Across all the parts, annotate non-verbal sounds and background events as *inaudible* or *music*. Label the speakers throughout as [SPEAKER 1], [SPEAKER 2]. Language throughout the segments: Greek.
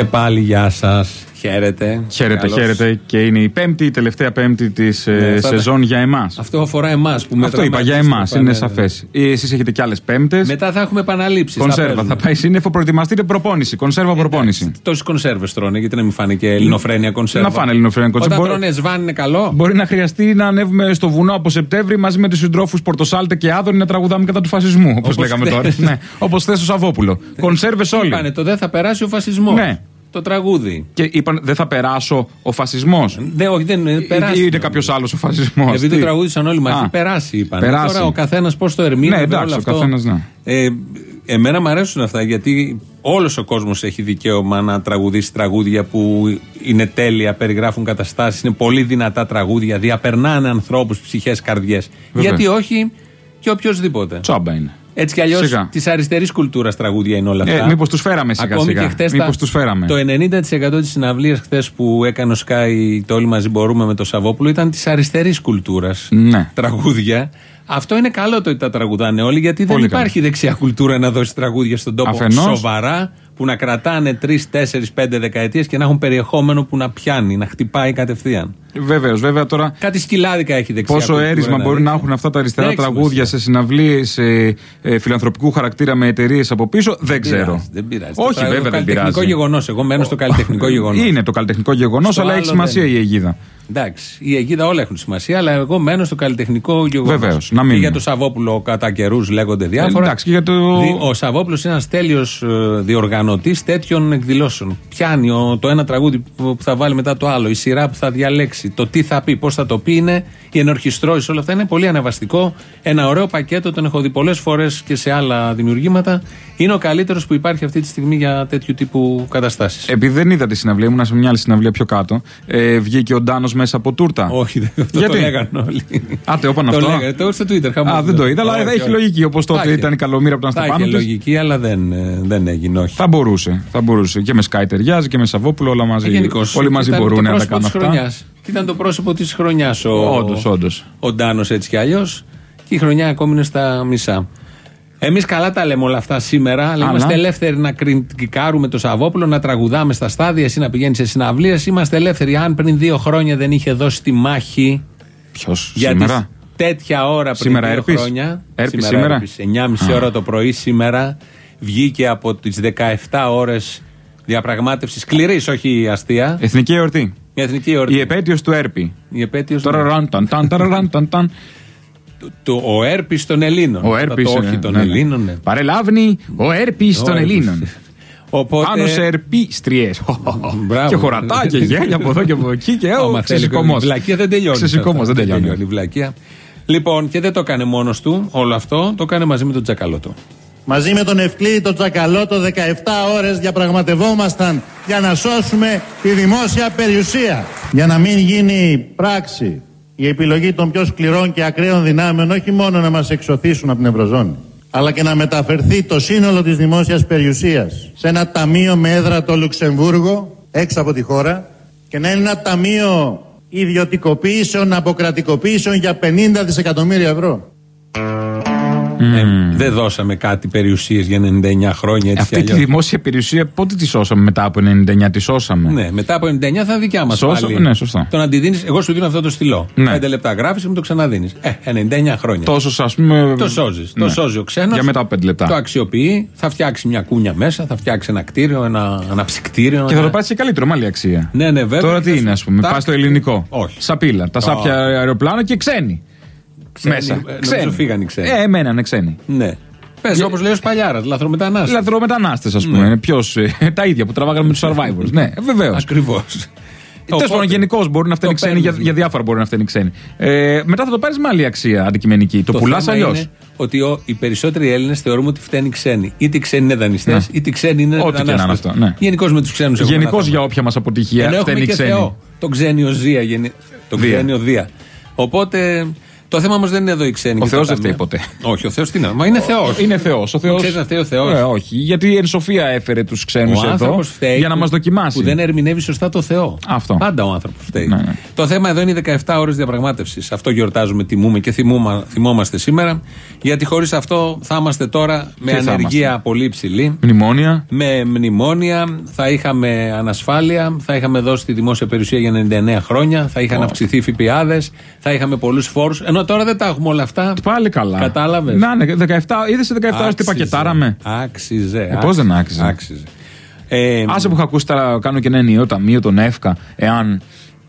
[SPEAKER 1] Και πάλι γεια σας. Χαίρετε.
[SPEAKER 2] Χαίρετε,
[SPEAKER 1] Καλώς.
[SPEAKER 2] χαίρετε. Και είναι η πέμπτη, η τελευταία πέμπτη της
[SPEAKER 1] Ναι, αυτά τα-
[SPEAKER 2] σεζόν για εμάς.
[SPEAKER 1] Αυτό αφορά εμάς που
[SPEAKER 2] Αυτό
[SPEAKER 1] μετράμε
[SPEAKER 2] είπα για
[SPEAKER 1] αντίστοιχα,
[SPEAKER 2] εμάς,
[SPEAKER 1] ναι,
[SPEAKER 2] είναι
[SPEAKER 1] ναι.
[SPEAKER 2] σαφές. Εσείς έχετε κι άλλες πέμπτες.
[SPEAKER 1] Μετά θα έχουμε επαναλήψεις.
[SPEAKER 2] Κονσέρβα. Θα πάει σύννεφο, προετοιμαστείτε προπόνηση. Κονσέρβα, προπόνηση.
[SPEAKER 1] Τόσες κονσέρβες τρώνε, γιατί να μην φάνε και ελληνοφρένια κονσέρβα.
[SPEAKER 2] Να φάνε ελληνοφρένια κονσέρβα.
[SPEAKER 1] Όταν
[SPEAKER 2] Μπορεί-
[SPEAKER 1] τρώνε σβάν είναι καλό.
[SPEAKER 2] Μπορεί να χρειαστεί να ανέβουμε στο βουνό από Σεπτέμβρη μαζί με τους συντρόφους Πορτοσάλτε και Άδωνη να τραγουδάμε κατά του φασισμού. Όπως
[SPEAKER 1] Όπως
[SPEAKER 2] λέγαμε
[SPEAKER 1] θες.
[SPEAKER 2] τώρα. ναι. Όπως θες ο Σαββόπουλο. *laughs* Κονσέρβες όλοι.
[SPEAKER 1] Είπανε το δεν θα περάσει ο φασισμός.
[SPEAKER 2] Ναι.
[SPEAKER 1] Το τραγούδι.
[SPEAKER 2] Και είπαν δεν θα περάσω ο φασισμό.
[SPEAKER 1] Ναι, όχι, δεν είναι. Περάσει.
[SPEAKER 2] Είναι κάποιο άλλο ο φασισμό.
[SPEAKER 1] Επειδή το τραγούδισαν όλοι μαζί,
[SPEAKER 2] Α.
[SPEAKER 1] περάσει είπαν.
[SPEAKER 2] Περάσει.
[SPEAKER 1] Τώρα ο καθένα πώ το ερμήνευε.
[SPEAKER 2] Ναι, εντάξει,
[SPEAKER 1] όλο
[SPEAKER 2] ο
[SPEAKER 1] αυτό.
[SPEAKER 2] καθένας, ναι.
[SPEAKER 1] Ε, εμένα μου αρέσουν αυτά γιατί όλο ο κόσμο έχει δικαίωμα να τραγουδήσει τραγούδια που είναι τέλεια, περιγράφουν καταστάσει, είναι πολύ δυνατά τραγούδια, διαπερνάνε ανθρώπου, ψυχέ, καρδιέ.
[SPEAKER 2] Βέβαια.
[SPEAKER 1] Γιατί όχι και οποιοδήποτε.
[SPEAKER 2] Τσάμπα είναι.
[SPEAKER 1] Έτσι κι αλλιώς
[SPEAKER 2] Σιγά.
[SPEAKER 1] της αριστερής κουλτούρας τραγούδια είναι όλα αυτά.
[SPEAKER 2] Ε, μήπως τους φέραμε σιγά
[SPEAKER 1] Ακόμη
[SPEAKER 2] σιγά.
[SPEAKER 1] και χτες
[SPEAKER 2] Μήπως
[SPEAKER 1] τα-
[SPEAKER 2] τους φέραμε.
[SPEAKER 1] Το 90% της συναυλίας χθες που έκανε ο Sky το Όλοι Μαζί Μπορούμε με το Σαββόπουλο ήταν της αριστερής κουλτούρας.
[SPEAKER 2] Ναι.
[SPEAKER 1] Τραγούδια. Αυτό είναι καλό το ότι τα τραγουδάνε όλοι, γιατί
[SPEAKER 2] Πολύ
[SPEAKER 1] δεν
[SPEAKER 2] καλό.
[SPEAKER 1] υπάρχει δεξιά κουλτούρα να δώσει τραγούδια στον τόπο
[SPEAKER 2] Αφενός.
[SPEAKER 1] σοβαρά, που να κρατάνε 3, 4, 5 δεκαετίες και να έχουν περιεχόμενο που να πιάνει, να χτυπάει κατευθείαν.
[SPEAKER 2] Βεβαίως, βέβαια τώρα.
[SPEAKER 1] Κάτι σκυλάδικα έχει δεξιά.
[SPEAKER 2] Πόσο
[SPEAKER 1] κουλτούρα
[SPEAKER 2] έρισμα
[SPEAKER 1] να
[SPEAKER 2] μπορεί
[SPEAKER 1] δείξει.
[SPEAKER 2] να έχουν αυτά τα αριστερά
[SPEAKER 1] Δεν έχει
[SPEAKER 2] τραγούδια
[SPEAKER 1] σημασία.
[SPEAKER 2] σε συναυλίες ε, φιλανθρωπικού χαρακτήρα με εταιρείες από πίσω, δεν
[SPEAKER 1] Δεν
[SPEAKER 2] ξέρω.
[SPEAKER 1] πειράζει, Δεν πειράζει.
[SPEAKER 2] Όχι,
[SPEAKER 1] Το
[SPEAKER 2] βέβαια δεν
[SPEAKER 1] καλλιτεχνικό
[SPEAKER 2] πειράζει.
[SPEAKER 1] γεγονός. Εγώ μένω στο καλλιτεχνικό γεγονός.
[SPEAKER 2] Είναι το καλλιτεχνικό γεγονός,
[SPEAKER 1] Στο
[SPEAKER 2] αλλά έχει
[SPEAKER 1] άλλο
[SPEAKER 2] σημασία
[SPEAKER 1] δεν
[SPEAKER 2] η αιγίδα.
[SPEAKER 1] Εντάξει, η αιγίδα όλα έχουν σημασία, αλλά εγώ μένω στο καλλιτεχνικό γεγονός.
[SPEAKER 2] Βεβαίως, να
[SPEAKER 1] Και
[SPEAKER 2] μείνουμε.
[SPEAKER 1] για το Σαββόπουλο κατά καιρούς λέγονται διάφορα.
[SPEAKER 2] Ε, εντάξει, και για το-
[SPEAKER 1] Δι- Ο Σαββόπουλος είναι ένας τέλειος διοργανωτής τέτοιων εκδηλώσεων. Πιάνει ο, το ένα τραγούδι που που θα βάλει μετά το άλλο, η σειρά που θα διαλέξει, το τι θα πει, πώς θα το πει είναι, η ενορχιστρόηση, όλα αυτά είναι πολύ ανεβαστικό. Ένα ωραίο πακέτο, τον έχω δει πολλές φορές και σε άλλα δημιουργήματα. Είναι ο καλύτερος που υπάρχει αυτή τη στιγμή για τέτοιου τύπου καταστάσεις.
[SPEAKER 2] Επειδή δεν είδα τη συναυλία, ήμουν σε μια άλλη συναυλία πιο κάτω. Ε, βγήκε ο Ντάνος μέσα από τούρτα.
[SPEAKER 1] Όχι, δεν- αυτό
[SPEAKER 2] Γιατί;
[SPEAKER 1] το λέγανε όλοι.
[SPEAKER 2] Α, το είπαν
[SPEAKER 1] Το
[SPEAKER 2] αυτό.
[SPEAKER 1] λέγανε, το στο Twitter. χαμός.
[SPEAKER 2] Α, δεν το είδα, αλλά
[SPEAKER 1] Όχι,
[SPEAKER 2] έχει
[SPEAKER 1] όχι.
[SPEAKER 2] λογική. Όπως τότε
[SPEAKER 1] Θα είχε.
[SPEAKER 2] ήταν η καλομήρα που ήταν στα
[SPEAKER 1] Θα
[SPEAKER 2] πάνω
[SPEAKER 1] είχε
[SPEAKER 2] της.
[SPEAKER 1] λογική, αλλά δεν, ε, δεν έγινε, όχι.
[SPEAKER 2] Θα μπορούσε, θα μπορούσε. Και με Sky ταιριάζει και με Σαββόπουλο όλα μαζί.
[SPEAKER 1] Ε, γενικώς,
[SPEAKER 2] Όλοι μαζί
[SPEAKER 1] ήταν
[SPEAKER 2] μπορούν
[SPEAKER 1] το
[SPEAKER 2] να τα
[SPEAKER 1] πρόσωπο
[SPEAKER 2] κάνουν
[SPEAKER 1] της
[SPEAKER 2] αυτά.
[SPEAKER 1] χρονιάς. Ήταν το πρόσωπο της χρονιάς ο,
[SPEAKER 2] Όντως, όντως.
[SPEAKER 1] ο Ντάνος έτσι κι αλλιώς. Και η χρονιά ακόμη είναι στα μισά. Εμείς καλά τα λέμε όλα αυτά σήμερα, αλλά,
[SPEAKER 2] Αλλά-
[SPEAKER 1] είμαστε ελεύθεροι να κριτικάρουμε το Σαββόπουλο, να τραγουδάμε στα στάδια, εσύ να πηγαίνεις σε συναυλίες. Είμαστε ελεύθεροι. Αν πριν δύο χρόνια δεν είχε δώσει τη μάχη
[SPEAKER 2] Ποιος
[SPEAKER 1] για
[SPEAKER 2] σήμερα;
[SPEAKER 1] τις τέτοια ώρα πριν
[SPEAKER 2] Σήμερα
[SPEAKER 1] δύο
[SPEAKER 2] έρπης;
[SPEAKER 1] χρόνια.
[SPEAKER 2] Έρπης σήμερα;
[SPEAKER 1] έρπης, 9.30
[SPEAKER 2] Α.
[SPEAKER 1] ώρα το πρωί σήμερα βγήκε από τις 17 ώρες διαπραγμάτευσης σκληρής, όχι αστεία.
[SPEAKER 2] Εθνική εορτή.
[SPEAKER 1] Η εθνική εορτή.
[SPEAKER 2] Η επέτειος του Έρπη.
[SPEAKER 1] Η επέτειος
[SPEAKER 2] Τώρα ραν,
[SPEAKER 1] ο έρπης των Ελλήνων.
[SPEAKER 2] Ο Έρπης.
[SPEAKER 1] Το όχι των Ελλήνων. ναι.
[SPEAKER 2] Παρελάβνει ο Έρπης των
[SPEAKER 1] Έρπης.
[SPEAKER 2] Ελλήνων. *laughs*
[SPEAKER 1] Οπότε,
[SPEAKER 2] Πάνω σε ερπίστριες. *laughs*
[SPEAKER 1] Μπράβο.
[SPEAKER 2] Και χωρατά και γέλια από εδώ και από εκεί και
[SPEAKER 1] άμα
[SPEAKER 2] ο
[SPEAKER 1] θέλει,
[SPEAKER 2] ξεσηκωμό.
[SPEAKER 1] Η βλακεία δεν τελειώνει.
[SPEAKER 2] Ξεσηκωμός, δεν τελειώνει.
[SPEAKER 1] η βλακεία. Λοιπόν, και δεν το έκανε μόνος του όλο αυτό, το έκανε μαζί με τον Τζακαλώτο.
[SPEAKER 3] Μαζί με τον Ευκλή, τον Τσακαλώτο, 17 ώρες διαπραγματευόμασταν για να σώσουμε τη δημόσια περιουσία. Για να μην γίνει πράξη η επιλογή των πιο σκληρών και ακραίων δυνάμεων όχι μόνο να μας εξωθήσουν από την Ευρωζώνη, αλλά και να μεταφερθεί το σύνολο της δημόσιας περιουσίας σε ένα ταμείο με έδρα το Λουξεμβούργο, έξω από τη χώρα, και να είναι ένα ταμείο ιδιωτικοποίησεων, αποκρατικοποίησεων για 50 δισεκατομμύρια ευρώ.
[SPEAKER 1] Ε, δεν δώσαμε κάτι περιουσίες για 99 χρόνια έτσι
[SPEAKER 2] Αυτή
[SPEAKER 1] κι
[SPEAKER 2] τη
[SPEAKER 1] αλλιώς.
[SPEAKER 2] δημόσια περιουσία πότε τη σώσαμε μετά από 99, τη σώσαμε;
[SPEAKER 1] Ναι, μετά από 99 θα είναι δικιά μας.
[SPEAKER 2] Σώσαμε, ναι, σωστά.
[SPEAKER 1] Τον αντιδίνεις, εγώ σου δίνω αυτό το στυλό.
[SPEAKER 2] Ναι.
[SPEAKER 1] 5 λεπτά γράφεις, μου το ξαναδίνεις. Ε, 99 χρόνια.
[SPEAKER 2] Τόσο, ας πούμε.
[SPEAKER 1] Το σώζεις.
[SPEAKER 2] Ναι.
[SPEAKER 1] Το σώζει ο ξένος.
[SPEAKER 2] Για μετά από 5 λεπτά.
[SPEAKER 1] Το αξιοποιεί, θα φτιάξει μια κούνια μέσα, θα φτιάξει ένα κτίριο, ένα αναψυκτήριο.
[SPEAKER 2] Και θα
[SPEAKER 1] ένα-
[SPEAKER 2] το πάρεις σε καλύτερο, με άλλη αξία.
[SPEAKER 1] Ναι, ναι, βέβαια.
[SPEAKER 2] Τώρα τι
[SPEAKER 1] Και
[SPEAKER 2] είναι, ας πούμε,
[SPEAKER 1] τα-
[SPEAKER 2] πας στο ελληνικό.
[SPEAKER 1] Όχι.
[SPEAKER 2] Σαπίλα. Τα
[SPEAKER 1] Όχι.
[SPEAKER 2] σάπια αεροπλάνα και ξένοι.
[SPEAKER 1] Ξένοι,
[SPEAKER 2] Μέσα.
[SPEAKER 1] ε, νομίζω φύγανε οι ξένοι.
[SPEAKER 2] Ε, εμένα είναι ξένοι.
[SPEAKER 1] Ναι. Πες όπως λέει ο Σπαλιάρας, λαθρομετανάστη.
[SPEAKER 2] Λαθρομετανάστες, ας πούμε.
[SPEAKER 1] Ναι.
[SPEAKER 2] είναι Ποιος, ε, *laughs* τα ίδια που τραβάγαμε με τους survivors. ναι, βεβαίως.
[SPEAKER 1] Ακριβώς.
[SPEAKER 2] Τέλος πάντων, γενικώς μπορεί να φταίνει
[SPEAKER 1] το
[SPEAKER 2] ξένοι, για,
[SPEAKER 1] παίρνεις.
[SPEAKER 2] για διάφορα μπορεί να φταίνει ξένοι. Ε, μετά θα το πάρεις με άλλη αξία αντικειμενική. Το, πουλάς
[SPEAKER 1] θέμα
[SPEAKER 2] αλλιώς.
[SPEAKER 1] είναι Ότι ο, οι περισσότεροι Έλληνες θεωρούμε ότι φταίνει ξένοι. Είτε οι ξένοι είναι δανειστές,
[SPEAKER 2] Ναι.
[SPEAKER 1] είτε οι ξένοι είναι
[SPEAKER 2] Ό,τι και να είναι
[SPEAKER 1] μετανάστες.
[SPEAKER 2] αυτό, ναι.
[SPEAKER 1] Γενικώς με τους ξένους
[SPEAKER 2] Γενικώς για όποια μας αποτυχία
[SPEAKER 1] Ενώ έχουμε
[SPEAKER 2] φταίνει
[SPEAKER 1] και
[SPEAKER 2] ξένοι.
[SPEAKER 1] Θεό. Τον ξένιο Ζία. γενι- Τον
[SPEAKER 2] Δία.
[SPEAKER 1] ξένιο Δία. Οπότε Το θέμα όμως δεν είναι εδώ οι ξένοι.
[SPEAKER 2] Ο
[SPEAKER 1] και
[SPEAKER 2] Θεός
[SPEAKER 1] τα
[SPEAKER 2] δεν φταίει
[SPEAKER 1] ταμεία.
[SPEAKER 2] ποτέ.
[SPEAKER 1] Όχι, ο Θεός τι να. Μα είναι Θεός.
[SPEAKER 2] Είναι Θεός. Ο Θεός...
[SPEAKER 1] Ξέρεις να φταίει ο Θεός.
[SPEAKER 2] Ε, όχι. Γιατί εν σοφία έφερε τους ξένους
[SPEAKER 1] Ο
[SPEAKER 2] εδώ
[SPEAKER 1] άνθρωπος φταίει.
[SPEAKER 2] για να
[SPEAKER 1] που-
[SPEAKER 2] μας δοκιμάσει.
[SPEAKER 1] Που δεν ερμηνεύει σωστά το Θεό.
[SPEAKER 2] Αυτό.
[SPEAKER 1] Πάντα ο άνθρωπος φταίει.
[SPEAKER 2] Ναι, ναι.
[SPEAKER 1] Το θέμα εδώ είναι οι 17 ώρες διαπραγμάτευσης. Αυτό γιορτάζουμε, τιμούμε και θυμούμε, θυμόμαστε σήμερα. Γιατί χωρίς αυτό θα είμαστε τώρα με
[SPEAKER 2] Τι θα
[SPEAKER 1] ανεργία
[SPEAKER 2] είμαστε;
[SPEAKER 1] πολύ υψηλή.
[SPEAKER 2] Μνημόνια.
[SPEAKER 1] Με μνημόνια, θα είχαμε ανασφάλεια, θα είχαμε δώσει τη δημόσια περιουσία για 99 χρόνια, θα είχαν
[SPEAKER 2] Ω.
[SPEAKER 1] αυξηθεί οι ΦΠΑδες, θα είχαμε πολλούς φόρους. Ενώ τώρα δεν τα έχουμε όλα αυτά.
[SPEAKER 2] Πάλι καλά.
[SPEAKER 1] Κατάλαβες.
[SPEAKER 2] Να, ναι, 17, είδες σε 17 ώρε τι
[SPEAKER 1] Άξιζε.
[SPEAKER 2] πακετάραμε;
[SPEAKER 1] Άξιζε.
[SPEAKER 2] Ε, πώς δεν άξιζε;
[SPEAKER 1] Άξιζε. Ε,
[SPEAKER 2] Άσε που είχα ακούσει τώρα, κάνω και ένα ενιαίο ταμείο, τον ΕΦΚΑ, εάν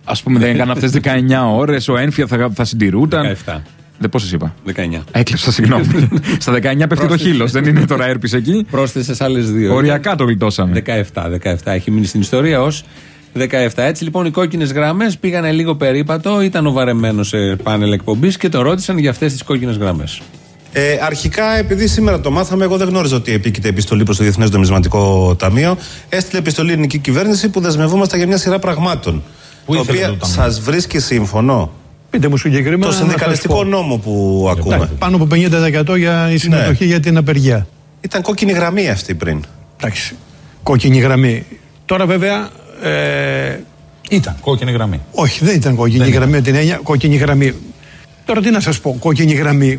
[SPEAKER 2] ας πούμε δεν έκανα αυτές 19 ώρες, ο ένφια θα, θα συντηρούταν.
[SPEAKER 1] 17.
[SPEAKER 2] Δεν πώς σας είπα;
[SPEAKER 1] 19.
[SPEAKER 2] Έκλεψα, συγγνώμη. *laughs* Στα 19 πέφτει το χείλος, δεν είναι τώρα έρπης εκεί.
[SPEAKER 1] Πρόσθεσες άλλες δύο.
[SPEAKER 2] Οριακά το γλιτώσαμε.
[SPEAKER 1] 17, 17. Έχει μείνει στην ιστορία ως 17. Έτσι λοιπόν οι κόκκινες γραμμές πήγανε λίγο περίπατο. Ήταν ο βαρεμένος σε πάνελ εκπομπής και το ρώτησαν για αυτές τις κόκκινες γραμμές.
[SPEAKER 4] Ε, αρχικά, επειδή σήμερα το μάθαμε, εγώ δεν γνώριζα ότι επίκειται επιστολή προς το Διεθνές Νομισματικό Ταμείο. Έστειλε επιστολή η ελληνική κυβέρνηση που δεσμευόμαστε για μια σειρά πραγμάτων.
[SPEAKER 5] Πού
[SPEAKER 4] τα
[SPEAKER 5] ήθελε
[SPEAKER 4] οποία
[SPEAKER 5] το ταμείο;
[SPEAKER 4] σας βρίσκει σύμφωνο;
[SPEAKER 5] Πείτε μου συγκεκριμένα.
[SPEAKER 4] Το
[SPEAKER 5] να σας
[SPEAKER 4] συνδικαλιστικό
[SPEAKER 5] πω.
[SPEAKER 4] νόμο που ακούμε.
[SPEAKER 5] Εντάξει, Πάνω από 50% για η συμμετοχή για την απεργία.
[SPEAKER 4] Ήταν κόκκινη γραμμή αυτή πριν.
[SPEAKER 5] Εντάξει. Κόκκινη γραμμή. Τώρα βέβαια. Ε,
[SPEAKER 6] Ήταν κόκκινη γραμμή.
[SPEAKER 5] όχι, δεν ήταν κόκκινη γραμμή με την έννοια. Κόκκινη γραμμή. Τώρα τι να σας πω, κόκκινη γραμμή.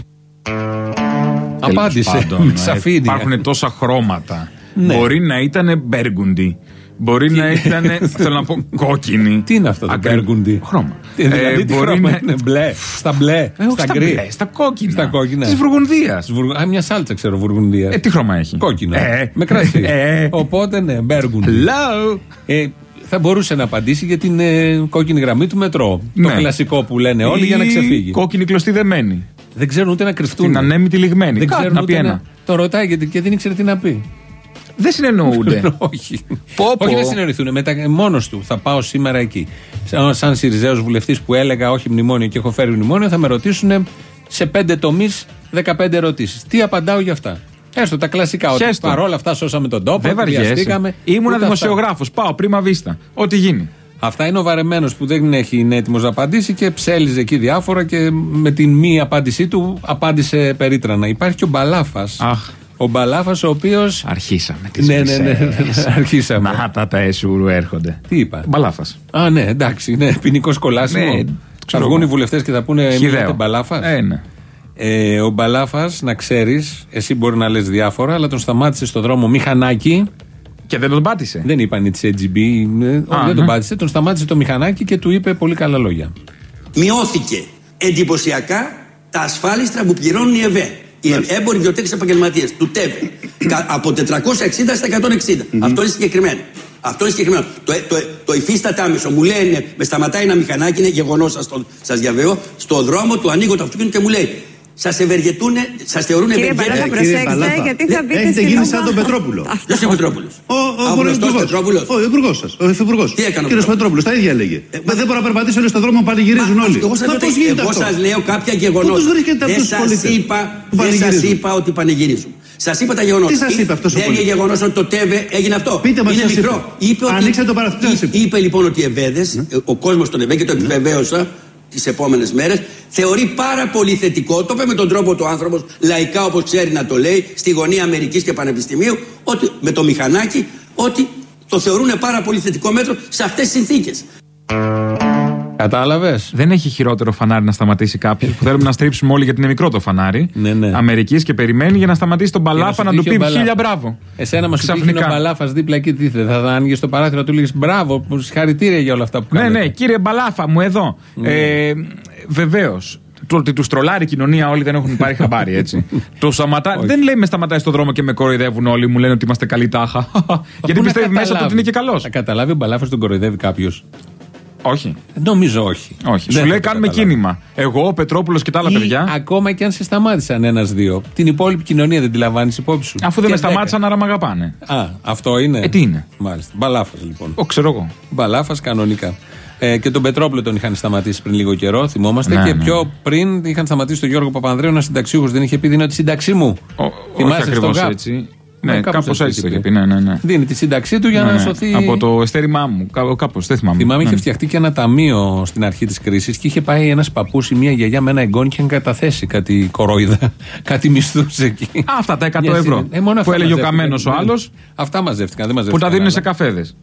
[SPEAKER 1] Απάντησε.
[SPEAKER 2] Πάντων,
[SPEAKER 1] με
[SPEAKER 2] ε,
[SPEAKER 1] σαφήνεια.
[SPEAKER 2] Υπάρχουν τόσα χρώματα.
[SPEAKER 1] Ναι.
[SPEAKER 2] Μπορεί να ήταν μπέργκουντι. Μπορεί να ήταν, θέλω να πω, κόκκινη.
[SPEAKER 1] Τι είναι αυτό το
[SPEAKER 2] Ακρι-
[SPEAKER 1] μπέργκουντι;
[SPEAKER 2] Χρώμα.
[SPEAKER 1] Ε, δηλαδή τι χρώμα είναι μπλε. Στα μπλε.
[SPEAKER 2] Ε, όχι
[SPEAKER 1] στα
[SPEAKER 2] στα
[SPEAKER 1] γκρι.
[SPEAKER 2] μπλε, στα κόκκινα.
[SPEAKER 1] Στα κόκκινα.
[SPEAKER 2] Της Βουργουνδίας.
[SPEAKER 1] Βουργου- Α, μια σάλτσα ξέρω βουργουνδία.
[SPEAKER 2] Ε, τι χρώμα έχει;
[SPEAKER 1] Κόκκινο.
[SPEAKER 2] Ε,
[SPEAKER 1] με κρασί.
[SPEAKER 2] Ε,
[SPEAKER 1] Οπότε ναι, μπέργκουντ.
[SPEAKER 2] Hello.
[SPEAKER 1] Ε, θα μπορούσε να απαντήσει για την ε, κόκκινη γραμμή του μετρό. Το
[SPEAKER 2] Ναι.
[SPEAKER 1] κλασικό που λένε όλοι για να
[SPEAKER 2] Ή
[SPEAKER 1] ξεφύγει.
[SPEAKER 2] Κόκκινη κλωστή δεμένη.
[SPEAKER 1] Δεν ξέρουν ούτε να κρυφτούν.
[SPEAKER 2] Την ανέμητη λιγμένη.
[SPEAKER 1] Δεν
[SPEAKER 2] Κάτι
[SPEAKER 1] ξέρουν
[SPEAKER 2] να πει
[SPEAKER 1] ούτε
[SPEAKER 2] ένα.
[SPEAKER 1] να. Το ρωτάει γιατί και δεν ήξερε τι να πει.
[SPEAKER 2] Δεν συνεννοούνται. *laughs*
[SPEAKER 1] Όχι.
[SPEAKER 2] Πω, πω.
[SPEAKER 1] Όχι να συνεννοηθούν. Μετα... Μόνος του θα πάω σήμερα εκεί. Σαν, σαν Σιριζέος βουλευτής που έλεγα όχι μνημόνιο και έχω φέρει μνημόνιο, θα με ρωτήσουν σε πέντε τομείς 15 ερωτήσεις. Τι απαντάω για αυτά; Έστω τα κλασικά. Ότι
[SPEAKER 2] Χέστο.
[SPEAKER 1] παρόλα αυτά σώσαμε τον τόπο.
[SPEAKER 2] Δεν βαριέσαι.
[SPEAKER 1] βιαστήκαμε,
[SPEAKER 2] Ήμουνα
[SPEAKER 1] ούτε αυτά.
[SPEAKER 2] δημοσιογράφος. Πάω πρίμα βίστα. Ό,τι γίνει.
[SPEAKER 1] Αυτά είναι ο βαρεμένος που δεν έχει είναι έτοιμος να απαντήσει και ψέλιζε εκεί διάφορα και με την μη απάντησή του απάντησε περίτρανα. Υπάρχει και ο Μπαλάφας.
[SPEAKER 2] Αχ.
[SPEAKER 1] Ο Μπαλάφας ο οποίο.
[SPEAKER 2] Αρχίσαμε τις
[SPEAKER 1] Ναι, ναι, ναι,
[SPEAKER 2] χρυσές.
[SPEAKER 1] αρχίσαμε.
[SPEAKER 2] Να τα τα εσουρού έρχονται.
[SPEAKER 1] Τι είπα.
[SPEAKER 2] Μπαλάφας.
[SPEAKER 1] Α, ναι, εντάξει, ναι, ποινικό κολάσιμο.
[SPEAKER 2] Ναι,
[SPEAKER 1] θα
[SPEAKER 2] ξέρω
[SPEAKER 1] βγουν
[SPEAKER 2] εγώ.
[SPEAKER 1] οι βουλευτές και θα πούνε εμείς
[SPEAKER 2] Χιδαίο.
[SPEAKER 1] είμαστε Μπαλάφας.
[SPEAKER 2] Ε, ναι.
[SPEAKER 1] Ε, ο Μπαλάφας, να ξέρεις, εσύ μπορεί να λες διάφορα, αλλά τον σταμάτησε στο δρόμο μηχανάκι.
[SPEAKER 2] Και δεν τον πάτησε.
[SPEAKER 1] Δεν είπαν τη AGB, ε, δεν
[SPEAKER 2] ναι.
[SPEAKER 1] τον πάτησε. Τον σταμάτησε το μηχανάκι και του είπε πολύ καλά λόγια.
[SPEAKER 7] μειώθηκε εντυπωσιακά τα ασφάλιστρα που πληρώνουν οι ΕΒΕ. Οι έμποροι βιοτέχνε επαγγελματίες του ΤΕΒΕ. Κα- από 460 στα 160. Αυτό είναι συγκεκριμένο. Αυτό είναι συγκεκριμένο. Το, το, το υφίσταται άμεσο. Μου λένε, με σταματάει ένα μηχανάκι, είναι γεγονός, σας σας διαβεβαιώ. Στο δρόμο του ανοίγω το αυτοκίνητο και μου λέει, σας ευεργετούν, σας θεωρούν
[SPEAKER 8] Κύριε
[SPEAKER 7] ευεργέτε.
[SPEAKER 8] Παλάφα, προσέξτε, γιατί θα μπείτε
[SPEAKER 9] Έχετε
[SPEAKER 8] στην
[SPEAKER 9] γίνει
[SPEAKER 8] ομάδα.
[SPEAKER 9] σαν τον Πετρόπουλο.
[SPEAKER 7] Ποιο είναι ο Πετρόπουλος.
[SPEAKER 9] Ο, ο, ο
[SPEAKER 7] γνωστός Πετρόπουλος.
[SPEAKER 9] Ο υπουργός σα. Ο υφυπουργός.
[SPEAKER 7] Τι έκανε ο
[SPEAKER 9] Κύριος
[SPEAKER 7] Πετρόπουλος;
[SPEAKER 9] Πετρόπουλος, τα ίδια έλεγε. δεν μπορώ να περπατήσω όλοι στον δρόμο, πανηγυρίζουν όλοι.
[SPEAKER 7] Εγώ σας
[SPEAKER 9] Μα πώς γίνεται
[SPEAKER 7] εγώ
[SPEAKER 9] αυτό;
[SPEAKER 7] σας λέω κάποια γεγονότα.
[SPEAKER 9] Πού τους βρίσκετε
[SPEAKER 7] Δεν
[SPEAKER 9] αυτούς τους
[SPEAKER 7] σας
[SPEAKER 9] πολίτες;
[SPEAKER 7] είπα,
[SPEAKER 9] που
[SPEAKER 7] δεν σας
[SPEAKER 9] πανηγυρίζουν;
[SPEAKER 7] είπα ότι πανηγυρίζουν. Σας είπα τα γεγονότα.
[SPEAKER 9] Τι σας είπε αυτός ο
[SPEAKER 7] Δεν είναι
[SPEAKER 9] πολίτης;
[SPEAKER 7] γεγονός ότι το ΤΕΒΕ έγινε αυτό.
[SPEAKER 9] Πείτε μας
[SPEAKER 7] είναι
[SPEAKER 9] τι σας
[SPEAKER 7] μικρό.
[SPEAKER 9] είπε.
[SPEAKER 7] ότι-
[SPEAKER 9] Ανοίξτε το παράθυρο, τι σας είπε;
[SPEAKER 7] είπε λοιπόν ότι οι Εβέδε, ο κόσμος των Εβέ και το επιβεβαίωσα τις επόμενες μέρες, θεωρεί πάρα πολύ θετικό, το είπε με τον τρόπο του άνθρωπος, λαϊκά όπως ξέρει να το λέει, στη γωνία Αμερικής και Πανεπιστημίου, ότι με το μηχανάκι, ότι το θεωρούν πάρα πολύ θετικό μέτρο σε αυτές τις συνθήκες.
[SPEAKER 1] Κατάλαβες;
[SPEAKER 2] Δεν έχει χειρότερο φανάρι να σταματήσει κάποιος που θέλουμε να στρίψουμε όλοι γιατί είναι μικρό το φανάρι.
[SPEAKER 1] Ναι, ναι.
[SPEAKER 2] Αμερικής και περιμένει για να σταματήσει τον Μπαλάφα
[SPEAKER 1] σου
[SPEAKER 2] να του
[SPEAKER 1] τύχει ο
[SPEAKER 2] πει
[SPEAKER 1] Μπαλάφα.
[SPEAKER 2] χίλια μπράβο.
[SPEAKER 1] Εσένα μας σου τύχει
[SPEAKER 2] Ξαφνικά.
[SPEAKER 1] ο Μπαλάφας δίπλα εκεί, τι θε, θα άνοιγες το παράθυρο, του λέγε μπράβο, που συγχαρητήρια για όλα αυτά που
[SPEAKER 2] Ναι,
[SPEAKER 1] κάνετε.
[SPEAKER 2] ναι, κύριε Μπαλάφα μου εδώ. Ε, Βεβαίως. Το ότι τους τρολάρει η κοινωνία όλοι δεν έχουν πάρει χαμπάρι, έτσι. *laughs* το σταματά... δεν λέει με σταματάει στο δρόμο και με κοροϊδεύουν όλοι, μου λένε ότι είμαστε καλοί τάχα. *laughs* Γιατί
[SPEAKER 1] Πού να
[SPEAKER 2] πιστεύεις μέσα του
[SPEAKER 1] καταλάβει.
[SPEAKER 2] ότι είναι και καλός.
[SPEAKER 1] Θα καταλάβει ο Μπαλάφας τον κοροϊδεύει κάποιος.
[SPEAKER 2] Όχι.
[SPEAKER 1] Νομίζω όχι.
[SPEAKER 2] Όχι.
[SPEAKER 1] Δεν
[SPEAKER 2] Σου λέει
[SPEAKER 1] θα το
[SPEAKER 2] κάνουμε
[SPEAKER 1] καταλάβει.
[SPEAKER 2] κίνημα. Εγώ, ο Πετρόπουλος και τα άλλα
[SPEAKER 1] Ή
[SPEAKER 2] παιδιά.
[SPEAKER 1] Ακόμα και αν σε σταμάτησαν ένα-δύο, την υπόλοιπη κοινωνία δεν τη λαμβάνεις υπόψη σου.
[SPEAKER 2] Αφού δεν
[SPEAKER 1] Και
[SPEAKER 2] με σταμάτησαν, άρα με αγαπάνε.
[SPEAKER 1] δέκα. Α, αυτό είναι.
[SPEAKER 2] Ε, τι είναι;
[SPEAKER 1] Μάλιστα. Μπαλάφας λοιπόν.
[SPEAKER 2] Ο, ξέρω εγώ.
[SPEAKER 1] Μπαλάφας κανονικά. Ε, και τον Πετρόπουλο τον είχαν σταματήσει πριν λίγο καιρό, θυμόμαστε.
[SPEAKER 2] Ναι,
[SPEAKER 1] και
[SPEAKER 2] ναι.
[SPEAKER 1] πιο πριν είχαν σταματήσει τον Γιώργο Παπανδρέου, ένα συνταξιούχος. Δεν είχε πει δίνω τη σύνταξή μου.
[SPEAKER 2] Ο, όχι
[SPEAKER 1] Θυμάσαι στο
[SPEAKER 2] ακριβώς
[SPEAKER 1] ΓΑΠ.
[SPEAKER 2] έτσι. Ναι,
[SPEAKER 1] κάπως
[SPEAKER 2] κάπως έτσι το
[SPEAKER 1] είχε
[SPEAKER 2] είχε πει. Ναι, ναι, ναι.
[SPEAKER 1] Δίνει τη σύνταξή του για
[SPEAKER 2] Ναι,
[SPEAKER 1] να
[SPEAKER 2] ναι.
[SPEAKER 1] σωθεί.
[SPEAKER 2] Από το εστέρημά μου. Κάπως δεν θυμάμαι.
[SPEAKER 1] Θυμάμαι, είχε
[SPEAKER 2] Ναι.
[SPEAKER 1] φτιαχτεί και ένα ταμείο στην αρχή της κρίσης και είχε πάει ένας παππούς ή μια γιαγιά με ένα εγγόνι και είχαν καταθέσει κάτι κορόιδα, *laughs* κάτι μισθούς εκεί.
[SPEAKER 2] Α, αυτά τα 100
[SPEAKER 1] Μια
[SPEAKER 2] ευρώ
[SPEAKER 1] συνε- Ε, μόνο αυτά
[SPEAKER 2] που έλεγε ο
[SPEAKER 1] μαζεύτηκαν.
[SPEAKER 2] καμένος ο
[SPEAKER 1] Ναι.
[SPEAKER 2] άλλος
[SPEAKER 1] Αυτά μαζεύτηκαν, δεν
[SPEAKER 2] που
[SPEAKER 1] μαζεύτηκαν.
[SPEAKER 2] τα δίνουν σε
[SPEAKER 1] άλλα.
[SPEAKER 2] καφέδες.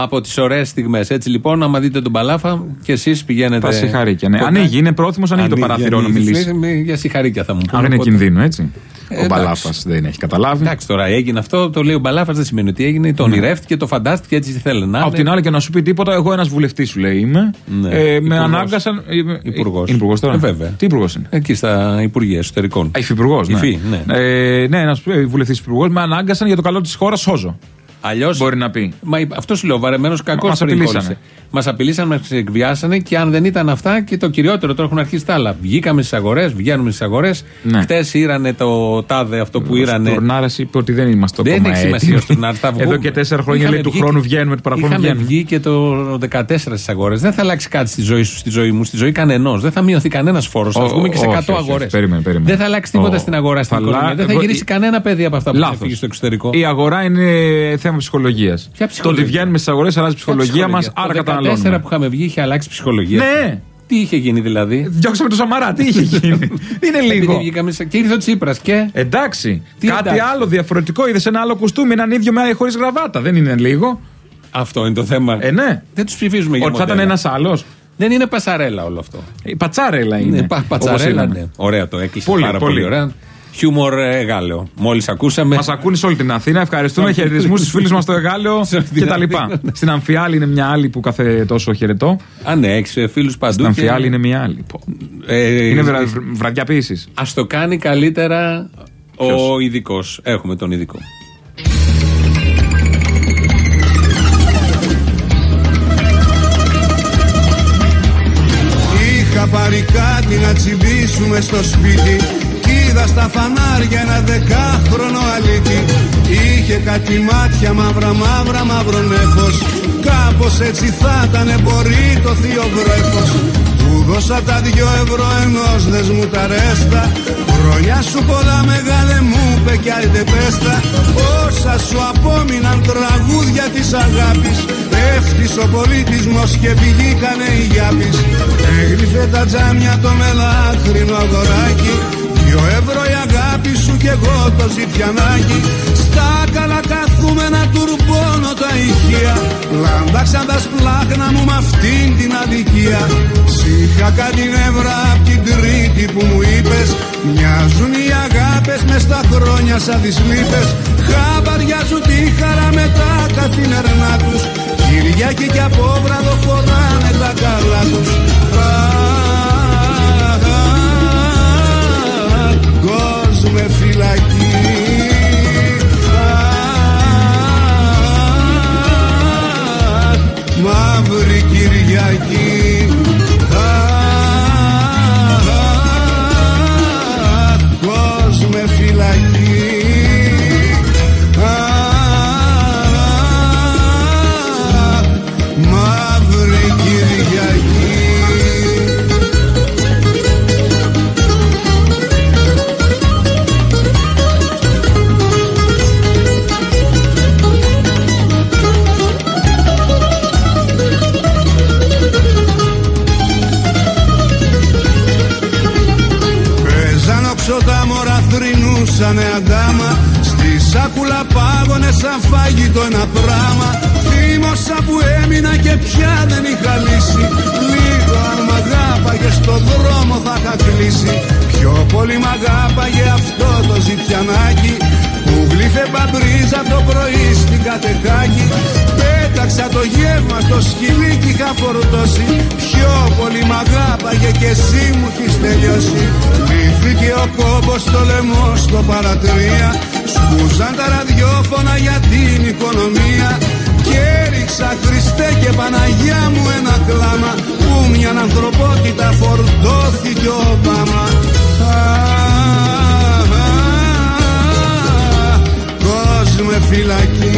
[SPEAKER 1] Από τις ωραίες στιγμές. Έτσι λοιπόν, άμα δείτε τον Παλάφα και εσείς πηγαίνετε.
[SPEAKER 2] Τα συγχαρήκια. Ναι.
[SPEAKER 1] κοντά.
[SPEAKER 2] Ανοίγει, είναι πρόθυμος, ανοίγει το
[SPEAKER 1] Ανοίγει,
[SPEAKER 2] παράθυρο να
[SPEAKER 1] ανοίγει.
[SPEAKER 2] μιλήσει.
[SPEAKER 1] Ναι, Για συγχαρήκια θα μου πούνε.
[SPEAKER 2] Αν είναι
[SPEAKER 1] οπότε-
[SPEAKER 2] κινδύνου, έτσι.
[SPEAKER 1] Ε,
[SPEAKER 2] Ο Μπαλάφα δεν έχει καταλάβει.
[SPEAKER 1] Εντάξει τώρα έγινε αυτό, το λέει ο Μπαλάφα, δεν σημαίνει ότι έγινε. Το ονειρεύτηκε, το φαντάστηκε, έτσι θέλει να
[SPEAKER 2] Απ'
[SPEAKER 1] είναι.
[SPEAKER 2] την άλλη και να σου πει τίποτα, εγώ ένας βουλευτής σου λέει είμαι.
[SPEAKER 1] Ναι.
[SPEAKER 2] Ε, με
[SPEAKER 1] Υπουργός.
[SPEAKER 2] ανάγκασαν.
[SPEAKER 1] Υπουργός.
[SPEAKER 2] Είναι υπουργός τώρα.
[SPEAKER 1] Ε, βέβαια.
[SPEAKER 2] Τι υπουργός είναι;
[SPEAKER 1] Εκεί στα Υπουργεία Εσωτερικών.
[SPEAKER 2] Α, υφυπουργός. Ναι,
[SPEAKER 1] Υφή, ναι.
[SPEAKER 2] Ε, ναι ένας βουλευτής υπουργός με ανάγκασαν για το καλό της χώρας, σώζω.
[SPEAKER 1] Αλλιώς.
[SPEAKER 2] Μπορεί να πει.
[SPEAKER 1] Μα αυτό σου λέω, βαρεμένος κακός
[SPEAKER 2] Μας απειλήσανε.
[SPEAKER 1] Μας απειλήσαν, μας εκβιάσανε και αν δεν ήταν αυτά και το κυριότερο τώρα έχουν αρχίσει τα άλλα. Βγήκαμε στις αγορές, βγαίνουμε στις αγορές.
[SPEAKER 2] Ναι.
[SPEAKER 1] Χτες ήρανε το τάδε αυτό που
[SPEAKER 2] Ο
[SPEAKER 1] ήρανε.
[SPEAKER 2] Στουρνάρα είπε ότι δεν είμαστε
[SPEAKER 1] Δεν
[SPEAKER 2] ακόμα
[SPEAKER 1] έχει σημασία ο
[SPEAKER 2] έτοιμοι.
[SPEAKER 1] Στουρνάρας, θα *laughs* βγούμε.
[SPEAKER 2] Εδώ και τέσσερα χρόνια
[SPEAKER 1] Είχαμε
[SPEAKER 2] λέει του
[SPEAKER 1] βγει
[SPEAKER 2] χρόνου
[SPEAKER 1] και-
[SPEAKER 2] βγαίνουμε, του παραχρόνου
[SPEAKER 1] Είχαμε
[SPEAKER 2] βγαίνουμε.
[SPEAKER 1] βγει και το 14 στις αγορές. Δεν θα αλλάξει κάτι στη ζωή σου, στη ζωή μου, στη ζωή κανενός. Δεν θα μειωθεί κανένας φόρος. Θα
[SPEAKER 2] Ω,
[SPEAKER 1] βγούμε και σε
[SPEAKER 2] όχι,
[SPEAKER 1] 100
[SPEAKER 2] όχι, όχι.
[SPEAKER 1] αγορές.
[SPEAKER 2] Περίμενε, περίμενε.
[SPEAKER 1] Δεν θα αλλάξει τίποτα
[SPEAKER 2] Ω,
[SPEAKER 1] στην αγορά, στην
[SPEAKER 2] θα
[SPEAKER 1] οικονομία.
[SPEAKER 2] λά-
[SPEAKER 1] Δεν θα
[SPEAKER 2] εγώ-
[SPEAKER 1] γυρίσει κανένα παιδί από αυτά που θα
[SPEAKER 2] Λάθος.
[SPEAKER 1] φύγει στο εξωτερικό.
[SPEAKER 2] Η αγορά είναι θέμα ψυχολογία. Το
[SPEAKER 1] ψυχολογία;
[SPEAKER 2] ότι βγαίνουμε στις αγορές αλλάζει η ψυχολογία μας, άρα
[SPEAKER 1] Το 14
[SPEAKER 2] καταναλώνουμε.
[SPEAKER 1] που είχαμε βγει είχε αλλάξει ψυχολογία.
[SPEAKER 2] Ναι.
[SPEAKER 1] Τι είχε γίνει δηλαδή;
[SPEAKER 2] Διώξαμε το Σαμαρά, τι είχε γίνει; *laughs* είναι λίγο.
[SPEAKER 1] Επειδή βγήκαμε σε- Και ήρθε ο Τσίπρας και.
[SPEAKER 2] Εντάξει.
[SPEAKER 1] Τι
[SPEAKER 2] Κάτι
[SPEAKER 1] εντάξει;
[SPEAKER 2] άλλο διαφορετικό. Είδες ένα άλλο κουστούμι, έναν ίδιο με χωρίς γραβάτα. Δεν είναι λίγο.
[SPEAKER 1] Αυτό είναι το θέμα.
[SPEAKER 2] Ε, ναι.
[SPEAKER 1] Δεν τους ψηφίζουμε για
[SPEAKER 2] Ότι θα ήταν
[SPEAKER 1] μοντέλα.
[SPEAKER 2] ένας άλλος.
[SPEAKER 1] Δεν είναι πασαρέλα όλο αυτό.
[SPEAKER 2] Η πατσάρελα είναι.
[SPEAKER 1] Είναι πα-
[SPEAKER 2] όπως
[SPEAKER 1] πατσαρέλα,
[SPEAKER 2] είδαμε.
[SPEAKER 1] ναι. Ωραία το έκλεισε
[SPEAKER 2] Πολύ,
[SPEAKER 1] πάρα πολύ,
[SPEAKER 2] πολύ.
[SPEAKER 1] ωραία. Χιούμορ ε, Γάλλιο. Μόλις ακούσαμε.
[SPEAKER 2] Μας ακούνε σε όλη την Αθήνα. Ευχαριστούμε. Χαιρετισμούς στους φίλους μας στο Εγάλεο
[SPEAKER 1] Σε όλη την
[SPEAKER 2] και τα λοιπά.
[SPEAKER 1] Αθήνα, ναι.
[SPEAKER 2] Στην Αμφιάλη είναι μια άλλη που κάθε τόσο χαιρετώ.
[SPEAKER 1] Α, ναι, έχεις φίλους παντού.
[SPEAKER 2] Στην Αμφιάλη είναι μια άλλη. Πω.
[SPEAKER 1] Ε,
[SPEAKER 2] Είναι βρα... βραδιά ποιήση.
[SPEAKER 1] Α το κάνει καλύτερα ο ειδικός. Έχουμε τον ειδικό.
[SPEAKER 9] Είχα πάρει κάτι να τσιμπήσουμε στο σπίτι Κι είδα στα φανάρια ένα δεκάχρονο αλήτη. Είχε κάτι μάτια μαύρα μαύρα μαύρο νέφος Κάπως έτσι θα ήταν μπορεί το θείο βρέφος. Του δώσα τα δυο ευρώ ενός δεσμού τα ρέστα. Χρόνια σου πολλά μεγάλε μου είπε κι άιντε πέστα. Όσα σου απόμειναν τραγούδια της αγάπης. Εύχης ο πολιτισμός και βγήκανε οι γιάπης. Έγλυφε τα τζάμια το μελάχρινο αγοράκι Δυο ευρώ η αγάπη σου κι εγώ το ζητιανάκι. Στα καλά καθούμενα τουρμπώνω τα ηχεία. Λάμπαξαν τα σπλάχνα μου μ' αυτήν την αδικία. Σ' κάτι νεύρα απ' την τρίτη που μου είπες. Μοιάζουν οι αγάπες μες στα χρόνια σαν τις λύπες. Χαμπαριάζουν τη χαρά με τα καθημερινά τους. Κυριακή και απόβραδο φοράνε τα καλά τους φυλακή. Αχ, Μαύρη Κυριακή Κόσμε φυλακή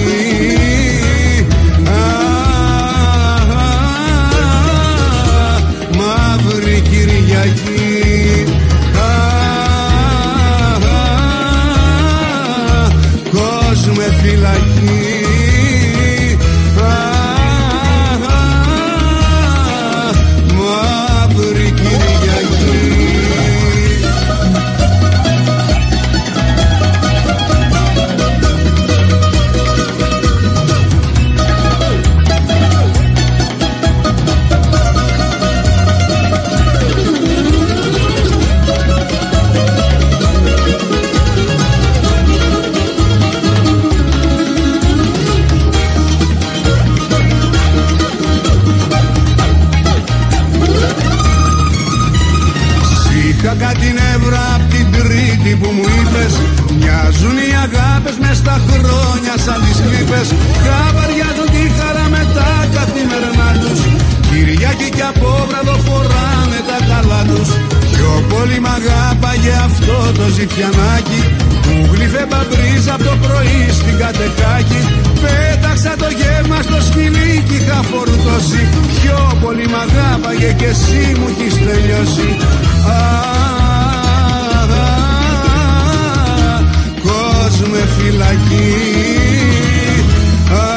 [SPEAKER 9] αγάπαγε και εσύ μου έχεις τελειώσει. Α, α, α, κόσμε φυλακή. Αχ,